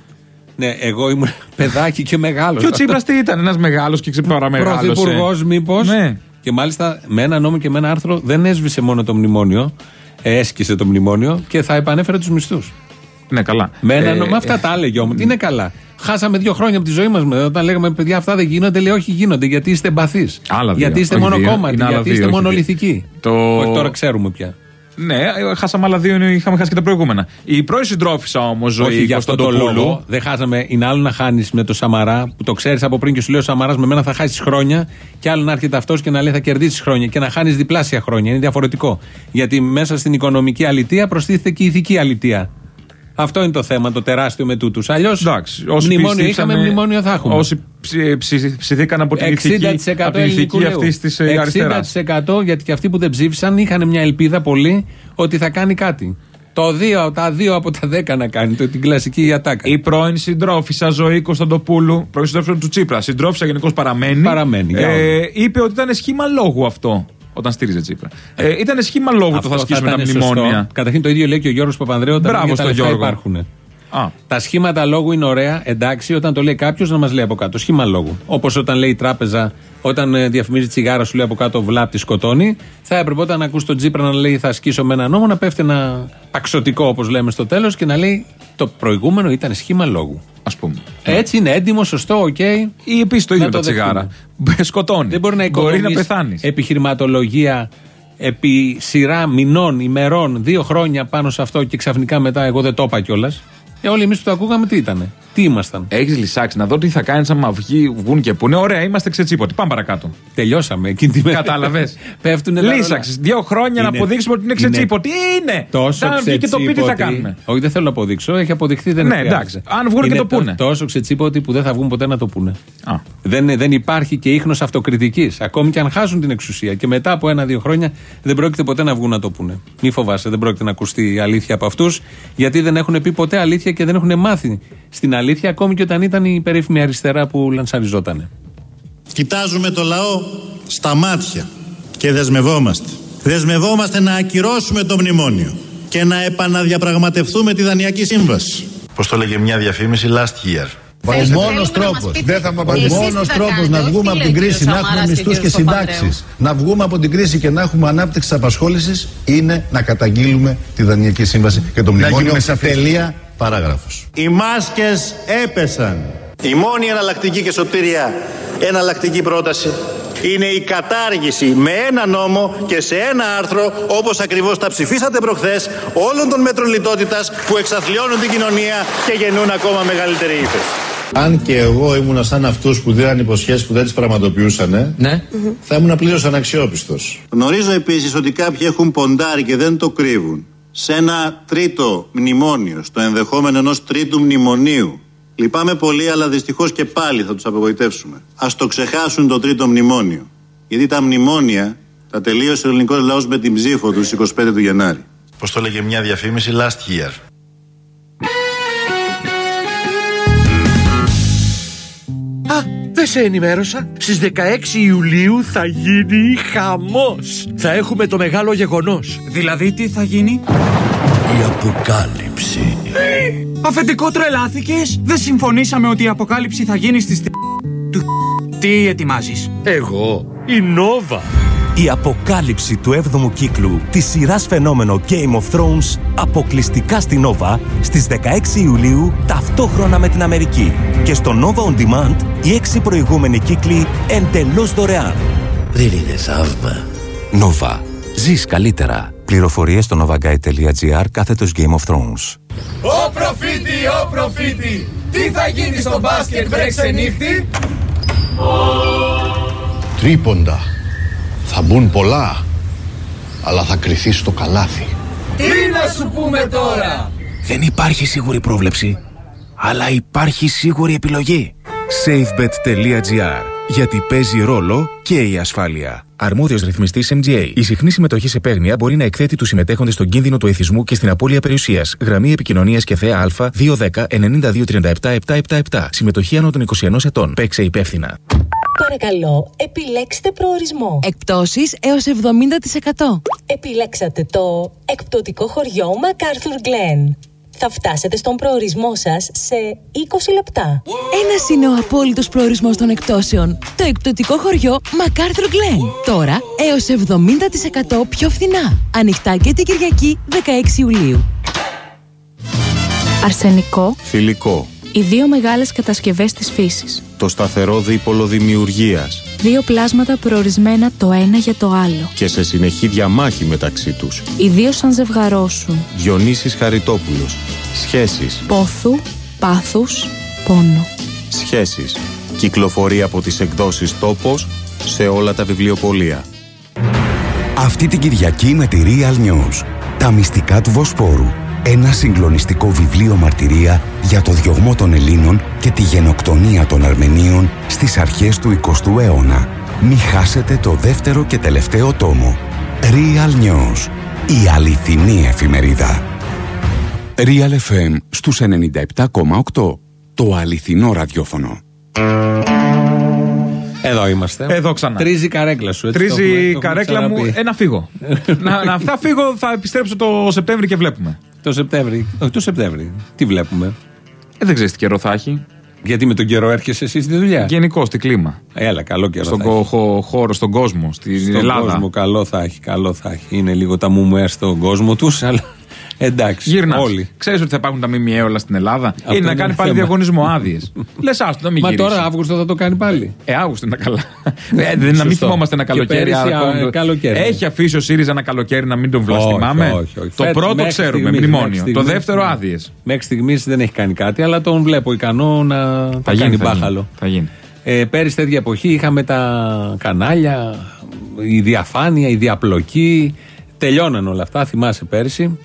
[SPEAKER 1] Ναι, εγώ ήμουν παιδάκι και μεγάλος.
[SPEAKER 2] Και ο Τσίπρα τι ήταν, ένας μεγάλος και ξεπαραμεγάλωσε.
[SPEAKER 1] Πρωθυπουργός, μήπως.
[SPEAKER 2] Ναι.
[SPEAKER 1] Και μάλιστα με ένα νόμο και με ένα άρθρο δεν έσβησε μόνο το μνημόνιο. Έσκησε το μνημόνιο και θα επανέφερε τους μισθούς.
[SPEAKER 2] Ναι, καλά.
[SPEAKER 1] Με ένα
[SPEAKER 2] Ε,
[SPEAKER 1] νόμο. Αυτά τα έλεγε όμως. Τι είναι καλά. Χάσαμε δύο χρόνια από τη ζωή μας. Όταν λέγαμε παιδιά αυτά δεν γίνονται, λέει όχι γίνονται γιατί είστε εμπαθείς.
[SPEAKER 2] Άλλα δύο,
[SPEAKER 1] Γιατί είστε
[SPEAKER 2] όχι δύο.
[SPEAKER 1] μονοκόμματοι.
[SPEAKER 2] Είναι άλλα
[SPEAKER 1] Γιατί
[SPEAKER 2] δύο,
[SPEAKER 1] είστε
[SPEAKER 2] όχι
[SPEAKER 1] μονολυθικοί.
[SPEAKER 2] Το-
[SPEAKER 1] Όχι τώρα ξέρουμε πια.
[SPEAKER 2] Ναι, ε, χάσαμε άλλα δύο, είχαμε χάσει και τα προηγούμενα. Η πρώην συντρόφισσα όμως, ζωή
[SPEAKER 1] Όχι για αυτό το
[SPEAKER 2] Κωνσταντοπούλου,
[SPEAKER 1] λόγο. Δεν χάσαμε. Είναι άλλο να χάνεις με το Σαμαρά που το ξέρεις από πριν και σου λέει ο Σαμαράς με μένα θα χάσεις χρόνια. Και άλλο να έρχεται αυτό και να λέει θα κερδίσεις χρόνια και να χάνεις διπλάσια χρόνια. Είναι διαφορετικό. Γιατί μέσα στην οικονομική αλητεία προστίθεται και η ηθική αλητεία. Αυτό είναι το θέμα, το τεράστιο με τούτους. Αλλιώς
[SPEAKER 2] όσοι
[SPEAKER 1] μνημόνιο
[SPEAKER 2] πιστέψανε-
[SPEAKER 1] είχαμε, μνημόνιο θα έχουμε.
[SPEAKER 2] Όσοι ψη- ψη- ψηθήκαν από την
[SPEAKER 1] 60%
[SPEAKER 2] ηθική, από την
[SPEAKER 1] ελληνικού
[SPEAKER 2] ηθική
[SPEAKER 1] λαού.
[SPEAKER 2] αυτή τη αριστεράς.
[SPEAKER 1] 60% γιατί και αυτοί που δεν ψήφισαν είχαν μια ελπίδα πολύ ότι θα κάνει κάτι. Το δύο, τα δύο από τα δέκα να κάνει, το, την κλασική ατάκα.
[SPEAKER 2] Η πρώην συντρόφισσα ζωή Κωνσταντοπούλου, πρώην συντρόφισσα του Τσίπρα, συντρόφισσα γενικώς παραμένει.
[SPEAKER 1] Παραμένει, για
[SPEAKER 2] Ε, είπε ότι ήταν σχήμα λόγου αυτό. Όταν στήριζε Τσίπρα. Ε, ήταν σχήμα λόγου το θα ασκήσουμε τα
[SPEAKER 1] ήταν
[SPEAKER 2] μνημόνια.
[SPEAKER 1] σωστό. Καταρχήν το ίδιο λέει και ο Γιώργος Παπανδρέου όταν
[SPEAKER 2] Μπράβο
[SPEAKER 1] λέει τα
[SPEAKER 2] στον
[SPEAKER 1] λεφτά
[SPEAKER 2] Γιώργο.
[SPEAKER 1] υπάρχουν.
[SPEAKER 2] Α,
[SPEAKER 1] Τα σχήματα λόγου είναι ωραία, εντάξει, όταν το λέει κάποιος να μας λέει από κάτω. Σχήμα λόγου. Όπως όταν λέει η τράπεζα, όταν ε, διαφημίζει τσιγάρα, σου λέει από κάτω βλάπτει, σκοτώνει. Θα έπρεπε όταν ακούς τον Τσίπρα να λέει θα ασκήσω με ένα νόμο, να πέφτει ένα παξωτικό όπως λέμε στο τέλος και να λέει το προηγούμενο ήταν σχήμα λόγου.
[SPEAKER 2] Ας πούμε.
[SPEAKER 1] Έτσι είναι έντιμο, σωστό, οκ.
[SPEAKER 2] Ή επίσης το ίδιο
[SPEAKER 1] Να
[SPEAKER 2] με τα
[SPEAKER 1] το
[SPEAKER 2] τσιγάρα. Σκοτώνεις.
[SPEAKER 1] Δεν μπορεί να
[SPEAKER 2] Μπορεί να
[SPEAKER 1] οικοδομείς
[SPEAKER 2] πεθάνεις.
[SPEAKER 1] επιχειρηματολογία επί σειρά μηνών, ημερών, δύο χρόνια πάνω σε αυτό και ξαφνικά μετά εγώ δεν το είπα κιόλας. Και όλοι εμείς που το ακούγαμε τι ήτανε, τι ήμασταν;
[SPEAKER 2] Έχεις λυσάξει να δω τι θα κάνεις άμα βγει, βγουν και πούνε. Ωραία, είμαστε ξετσίποτε. Πάμε παρακάτω.
[SPEAKER 1] Τελειώσαμε εκείνη τη μέρα.
[SPEAKER 2] Κατάλαβες. *laughs*
[SPEAKER 1] Πέφτουνε τα
[SPEAKER 2] Λύσαξες. Δύο χρόνια να
[SPEAKER 1] Είναι-
[SPEAKER 2] αποδείξουμε ότι είναι
[SPEAKER 1] είναι
[SPEAKER 2] ξετσίπο. Τι είναι!
[SPEAKER 1] Τόσο
[SPEAKER 2] Αν βγει και το πει, τι θα
[SPEAKER 1] ξετσίπωτη-
[SPEAKER 2] κάνουμε.
[SPEAKER 1] Όχι, δεν θέλω να αποδείξω. Έχει αποδειχθεί, δεν
[SPEAKER 2] Ναι,
[SPEAKER 1] χρειάζεται.
[SPEAKER 2] εντάξει. Αν βγουν και
[SPEAKER 1] Είναι
[SPEAKER 2] το πούνε.
[SPEAKER 1] Τόσο ξετσίπωτοι που δεν θα βγουν ποτέ να το πούνε.
[SPEAKER 2] Α.
[SPEAKER 1] Δεν, δεν υπάρχει και ίχνος αυτοκριτικής. Ακόμη και αν χάσουν την εξουσία. Και μετά από ένα-δύο χρόνια δεν πρόκειται ποτέ να βγουν να το πούνε. Μη φοβάσαι, δεν πρόκειται να ακουστεί η αλήθεια από αυτούς. Γιατί δεν έχουν πει ποτέ αλήθεια και δεν έχουν μάθει στην αλήθεια, ακόμη και όταν ήταν η περίφημη αριστερά που λανσαριζότανε.
[SPEAKER 3] Κοιτάζουμε το λαό στα μάτια και δεσμευόμαστε. Δεσμευόμαστε να ακυρώσουμε το μνημόνιο και να επαναδιαπραγματευτούμε τη Δανειακή Σύμβαση.
[SPEAKER 10] Πώς το λέγε μια διαφήμιση last year.
[SPEAKER 5] Ο
[SPEAKER 10] Θέλουμε
[SPEAKER 5] μόνος
[SPEAKER 10] να μας
[SPEAKER 5] τρόπος.
[SPEAKER 10] πείτε
[SPEAKER 5] Δεν θα μου
[SPEAKER 10] εσείς
[SPEAKER 5] απαντήσει. Ο
[SPEAKER 10] τι
[SPEAKER 5] μόνο
[SPEAKER 10] θα
[SPEAKER 5] τρόπος
[SPEAKER 10] κάνετε,
[SPEAKER 5] να
[SPEAKER 10] όχι
[SPEAKER 5] βγούμε
[SPEAKER 10] τι
[SPEAKER 5] από
[SPEAKER 10] λέει
[SPEAKER 5] την
[SPEAKER 10] ο
[SPEAKER 5] κρίση,
[SPEAKER 10] κύριος
[SPEAKER 5] να έχουμε
[SPEAKER 10] Σαμάρας και
[SPEAKER 5] μισθούς
[SPEAKER 10] ο
[SPEAKER 5] και
[SPEAKER 10] κύριος
[SPEAKER 5] συντάξεις, να βγούμε από την κρίση και να έχουμε ανάπτυξη της απασχόλησης, είναι να καταγγείλουμε τη Δανειακή Σύμβαση και το μνημόνιο.
[SPEAKER 10] γίνουμε σαφείς.
[SPEAKER 5] Τελεία παράγραφος.
[SPEAKER 3] Οι μάσκες έπεσαν. Η μόνη εναλλακτική και σωτήρια εναλλακτική πρόταση είναι η κατάργηση με ένα νόμο και σε ένα άρθρο όπως ακριβώς τα ψηφίσατε προχθές όλων των μέτρων λιτότητας που εξαθλιώνουν την κοινωνία και γεννούν ακόμα μεγαλύτερη ύφεση.
[SPEAKER 12] Αν και εγώ ήμουν σαν αυτούς που δίναν υποσχέσεις που δεν τις πραγματοποιούσαν,
[SPEAKER 1] Ναι.
[SPEAKER 12] θα ήμουν πλήρως αναξιόπιστος.
[SPEAKER 3] Γνωρίζω επίσης ότι κάποιοι έχουν ποντάρει και δεν το κρύβουν σε ένα τρίτο μνημόνιο, στο ενδεχόμενο ενός τρίτου μνημονίου. Λυπάμαι πολύ, αλλά δυστυχώς και πάλι θα τους απογοητεύσουμε. Ας το ξεχάσουν το τρίτο μνημόνιο. Γιατί τα μνημόνια τα τελείωσε ο ελληνικός λαός με την ψήφο του στις 25 του Γενάρη.
[SPEAKER 10] Πώς το έλεγε μια διαφήμιση last year.
[SPEAKER 14] Α, δεν σε ενημέρωσα. Στις 16 Ιουλίου θα γίνει χαμός. Θα έχουμε το μεγάλο γεγονός.
[SPEAKER 15] Δηλαδή τι θα γίνει;
[SPEAKER 14] Η αποκάλυψη.
[SPEAKER 15] Αφεντικό τρελάθηκες. Δεν συμφωνήσαμε ότι η αποκάλυψη θα γίνει στις του Τι ετοιμάζεις;
[SPEAKER 14] Εγώ, η Νόβα.
[SPEAKER 16] Η αποκάλυψη του 7ου κύκλου της σειράς φαινόμενο Game of Thrones αποκλειστικά στη Nova στις 16 Ιουλίου ταυτόχρονα με την Αμερική. Και στο Nova On Demand οι έξι προηγούμενοι κύκλοι εντελώς δωρεάν.
[SPEAKER 14] Δεν είναι θαύμα.
[SPEAKER 16] Nova. Ζεις καλύτερα. Πληροφορίες στο novaguide.gr κάθετος Game of Thrones.
[SPEAKER 17] Ω προφήτη, ω προφήτη, τι θα γίνει στο μπάσκετ βρέξε νύχτη;
[SPEAKER 5] Τρίποντα. Θα μπουν πολλά. Αλλά θα κρυθεί στο καλάθι.
[SPEAKER 17] Τι να σου πούμε τώρα;
[SPEAKER 18] Δεν υπάρχει σίγουρη πρόβλεψη, αλλά υπάρχει σίγουρη επιλογή. SafeBet.gr Γιατί παίζει ρόλο και η ασφάλεια. Αρμόδιος ρυθμιστής MGA. Η συχνή συμμετοχή σε παίγνια μπορεί να εκθέτει τους συμμετέχοντες στον κίνδυνο του εθισμού και στην απώλεια περιουσίας. Γραμμή επικοινωνίας και θέα Α 210 9237 777. Συμμετοχή άνω των 21 ετών. Παίξε υπεύθυνα.
[SPEAKER 19] Παρακαλώ, επιλέξτε προορισμό.
[SPEAKER 20] Εκπτώσεις έως 70%.
[SPEAKER 19] Επιλέξατε το εκπτωτικό χωριό MacArthur Glen. Θα φτάσετε στον προορισμό σας σε 20 λεπτά.
[SPEAKER 20] Ένας είναι ο απόλυτος προορισμός των εκπτώσεων. Το εκπτωτικό χωριό MacArthur Glen. Τώρα έως 70% πιο φθηνά. Ανοιχτά και την Κυριακή 16 Ιουλίου.
[SPEAKER 21] Αρσενικό,
[SPEAKER 10] Φιλικό.
[SPEAKER 21] οι δύο μεγάλες κατασκευές της φύσης.
[SPEAKER 10] Το σταθερό δίπολο δημιουργίας.
[SPEAKER 21] Δύο πλάσματα προορισμένα το ένα για το άλλο.
[SPEAKER 10] Και σε συνεχή διαμάχη μεταξύ τους.
[SPEAKER 21] Οι δύο σαν ζευγαρόσουν.
[SPEAKER 10] Διονύσης Χαριτόπουλος. Σχέσεις.
[SPEAKER 21] Πόθου, πάθους, πόνο.
[SPEAKER 10] Σχέσεις. Κυκλοφορεί από τις εκδόσεις Τόπος σε όλα τα βιβλιοπωλεία.
[SPEAKER 22] Αυτή την Κυριακή με τη Real News. Τα μυστικά του Βοσπόρου. Ένα συγκλονιστικό βιβλίο μαρτυρία για το διωγμό των Ελλήνων και τη γενοκτονία των Αρμενίων στις αρχές του 20ου αιώνα. Μη χάσετε το δεύτερο και τελευταίο τόμο. Real News. Η αληθινή εφημερίδα. Real FM στους 97,8. Το αληθινό ραδιόφωνο.
[SPEAKER 1] Εδώ είμαστε.
[SPEAKER 2] Εδώ ξανά.
[SPEAKER 1] Τρίζει η καρέκλα σου. έτσι το
[SPEAKER 2] Τρίζει
[SPEAKER 1] έχουμε- το
[SPEAKER 2] η
[SPEAKER 1] έχουμε
[SPEAKER 2] καρέκλα μου.
[SPEAKER 1] ξαναπεί.
[SPEAKER 2] Ε, να φύγω. *laughs* να, να, θα φύγω, θα επιστρέψω το Σεπτέμβρη και βλέπουμε.
[SPEAKER 1] Το Σεπτέμβρη. Όχι το Σεπτέμβρη. Τι βλέπουμε;
[SPEAKER 2] Ε, δεν ξέρεις τι καιρό θα έχει.
[SPEAKER 1] Γιατί με τον καιρό έρχεσαι εσύ στη δουλειά;
[SPEAKER 2] Γενικώ, στη κλίμα.
[SPEAKER 1] Έλα, καλό καιρό.
[SPEAKER 2] Στον
[SPEAKER 1] θα
[SPEAKER 2] κο-
[SPEAKER 1] έχει.
[SPEAKER 2] χω- χώρο, στον κόσμο, στην
[SPEAKER 1] Στον
[SPEAKER 2] Ελλάδα.
[SPEAKER 1] κόσμο καλό θα έχει, καλό θα έχει. Είναι λίγο τα μουμουέ στον κόσμο τους, αλλά εντάξει.
[SPEAKER 2] Γύρνα.
[SPEAKER 1] Όλοι.
[SPEAKER 2] Ξέρεις ότι θα υπάρχουν τα ΜΜΕ όλα στην Ελλάδα;
[SPEAKER 1] Αυτό
[SPEAKER 2] είναι να
[SPEAKER 1] είναι
[SPEAKER 2] κάνει πάλι
[SPEAKER 1] θέμα.
[SPEAKER 2] διαγωνισμό άδειες. *laughs* Λες, άστο να μην
[SPEAKER 1] Μα
[SPEAKER 2] γυρίσει.
[SPEAKER 1] τώρα Αύγουστο θα το κάνει πάλι.
[SPEAKER 2] Ε, Αύγουστο είναι καλά. *laughs* ε, δεν, να μην
[SPEAKER 1] Σωστό.
[SPEAKER 2] θυμόμαστε ένα
[SPEAKER 1] Και
[SPEAKER 2] καλοκαίρι.
[SPEAKER 1] πέρυσι,
[SPEAKER 2] άρα
[SPEAKER 1] α,
[SPEAKER 2] ακόμα το-
[SPEAKER 1] καλοκαίρι.
[SPEAKER 2] Έχει αφήσει ο ΣΥΡΙΖΑ ένα καλοκαίρι να μην τον βλαστημάμε.
[SPEAKER 1] Όχι, όχι, όχι.
[SPEAKER 2] Το
[SPEAKER 1] Φέτος,
[SPEAKER 2] πρώτο
[SPEAKER 1] μέχρι
[SPEAKER 2] ξέρουμε,
[SPEAKER 1] στιγμής, μέχρι
[SPEAKER 2] μνημόνιο. Το
[SPEAKER 1] στιγμής,
[SPEAKER 2] δεύτερο
[SPEAKER 1] ναι.
[SPEAKER 2] άδειες.
[SPEAKER 1] Μέχρι στιγμής δεν έχει κάνει κάτι, αλλά τον βλέπω ικανό να τα
[SPEAKER 2] γίνει,
[SPEAKER 1] κάνει
[SPEAKER 2] θα
[SPEAKER 1] μπάχαλο.
[SPEAKER 2] γίνει, θα γίνει.
[SPEAKER 1] Ε, πέρυσι τέτοια εποχή είχαμε τα κανάλια, η διαφάνεια, η διαπλοκή. Τελειώναν όλα αυτά, θυμάσαι πέρυσι.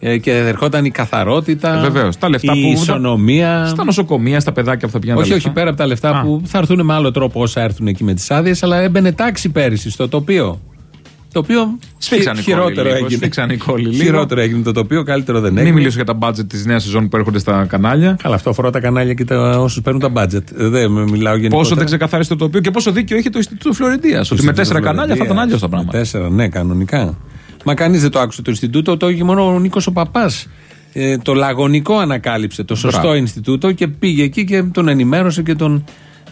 [SPEAKER 1] Ε, και ερχόταν η καθαρότητα.
[SPEAKER 2] Βεβαίως. Τα λεφτά
[SPEAKER 1] η
[SPEAKER 2] που.
[SPEAKER 1] ισονομία.
[SPEAKER 2] Στα νοσοκομεία, στα παιδάκια που θα πηγαίνουν.
[SPEAKER 1] Όχι,
[SPEAKER 2] τα
[SPEAKER 1] όχι,
[SPEAKER 2] λεφτά.
[SPEAKER 1] πέρα από τα λεφτά
[SPEAKER 2] Α.
[SPEAKER 1] που θα έρθουν με άλλο τρόπο όσα έρθουν εκεί με τις άδειες, αλλά έμπαινε τάξη πέρυσι στο τοπίο. Το οποίο
[SPEAKER 2] Σφίξαν οι
[SPEAKER 1] χειρότερο
[SPEAKER 2] κόλλοι λίγο,
[SPEAKER 1] έγινε.
[SPEAKER 2] σφίξαν οι κόλλοι λίγο.
[SPEAKER 1] Χειρότερο έγινε το τοπίο, καλύτερο δεν έγινε.
[SPEAKER 2] Μην μιλήσω για τα budget της νέας σεζόν που έρχονται στα κανάλια.
[SPEAKER 1] Καλά, αυτό αφορά τα κανάλια και όσους παίρνουν τα budget. Ε, Δεν μιλάω γενικότερα.
[SPEAKER 2] Πόσο δεν ξεκαθάρισε το τοπίο και πόσο δίκιο έχει το Ινστιτούτο Φλωρεντίας. Ότι με τέσσερα κανάλια θα ήταν αλλιώς τα
[SPEAKER 1] Με
[SPEAKER 2] πράγματα.
[SPEAKER 1] Τέσσερα, ναι, κανονικά. Μα κανείς δεν το άκουσε το Ινστιτούτο, το είχε μόνο ο Νίκος ο Παπάς. Ε, το λαγωνικό ανακάλυψε, το σωστό
[SPEAKER 2] Μπράβο.
[SPEAKER 1] Ινστιτούτο και πήγε εκεί και τον ενημέρωσε και τον,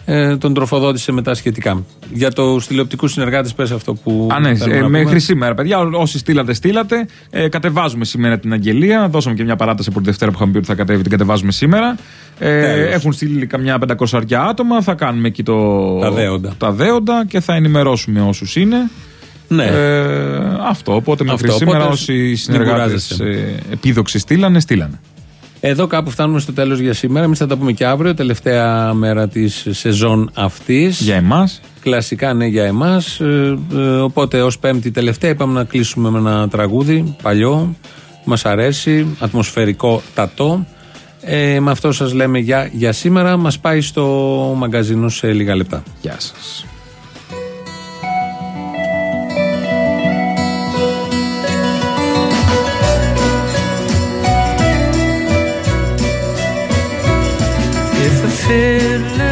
[SPEAKER 1] ε, τον τροφοδότησε με τα σχετικά. Για του τηλεοπτικού συνεργάτες, πες αυτό που.
[SPEAKER 2] Α, ναι,
[SPEAKER 1] θέλουμε
[SPEAKER 2] ε,
[SPEAKER 1] να πούμε.
[SPEAKER 2] μέχρι σήμερα, παιδιά. ό- Όσοι στείλατε, στείλατε. Ε, κατεβάζουμε σήμερα την αγγελία. Δώσαμε και μια παράταση από τη Δευτέρα που είχαμε πει ότι θα κατέβει, την κατεβάζουμε σήμερα. Ε,
[SPEAKER 1] Τέλος.
[SPEAKER 2] έχουν στείλει καμιά 500 αρκιά άτομα. Θα κάνουμε εκεί το,
[SPEAKER 1] Τα δέοντα.
[SPEAKER 2] τα δέοντα και θα ενημερώσουμε όσους είναι.
[SPEAKER 1] Ναι.
[SPEAKER 2] Ε, αυτό. Οπότε μέχρι
[SPEAKER 1] Αυτό,
[SPEAKER 2] σήμερα
[SPEAKER 1] οπότε
[SPEAKER 2] όσοι
[SPEAKER 1] μην
[SPEAKER 2] συνεργάτες
[SPEAKER 1] κουράζεστε.
[SPEAKER 2] ε, επίδοξοι στείλανε, στείλανε.
[SPEAKER 1] Εδώ κάπου φτάνουμε στο τέλος για σήμερα. Εμείς θα τα πούμε και αύριο, τελευταία μέρα της σεζόν αυτής.
[SPEAKER 2] Για εμάς.
[SPEAKER 1] Κλασικά ναι για εμάς. οπότε ως πέμπτη τελευταία είπαμε να κλείσουμε με ένα τραγούδι παλιό. Μας αρέσει, ατμοσφαιρικό τατό. Ε, με αυτό σας λέμε για, για σήμερα. Μας πάει στο μαγκαζίνο σε λίγα λεπτά.
[SPEAKER 2] Γεια σας.
[SPEAKER 23] Fiddler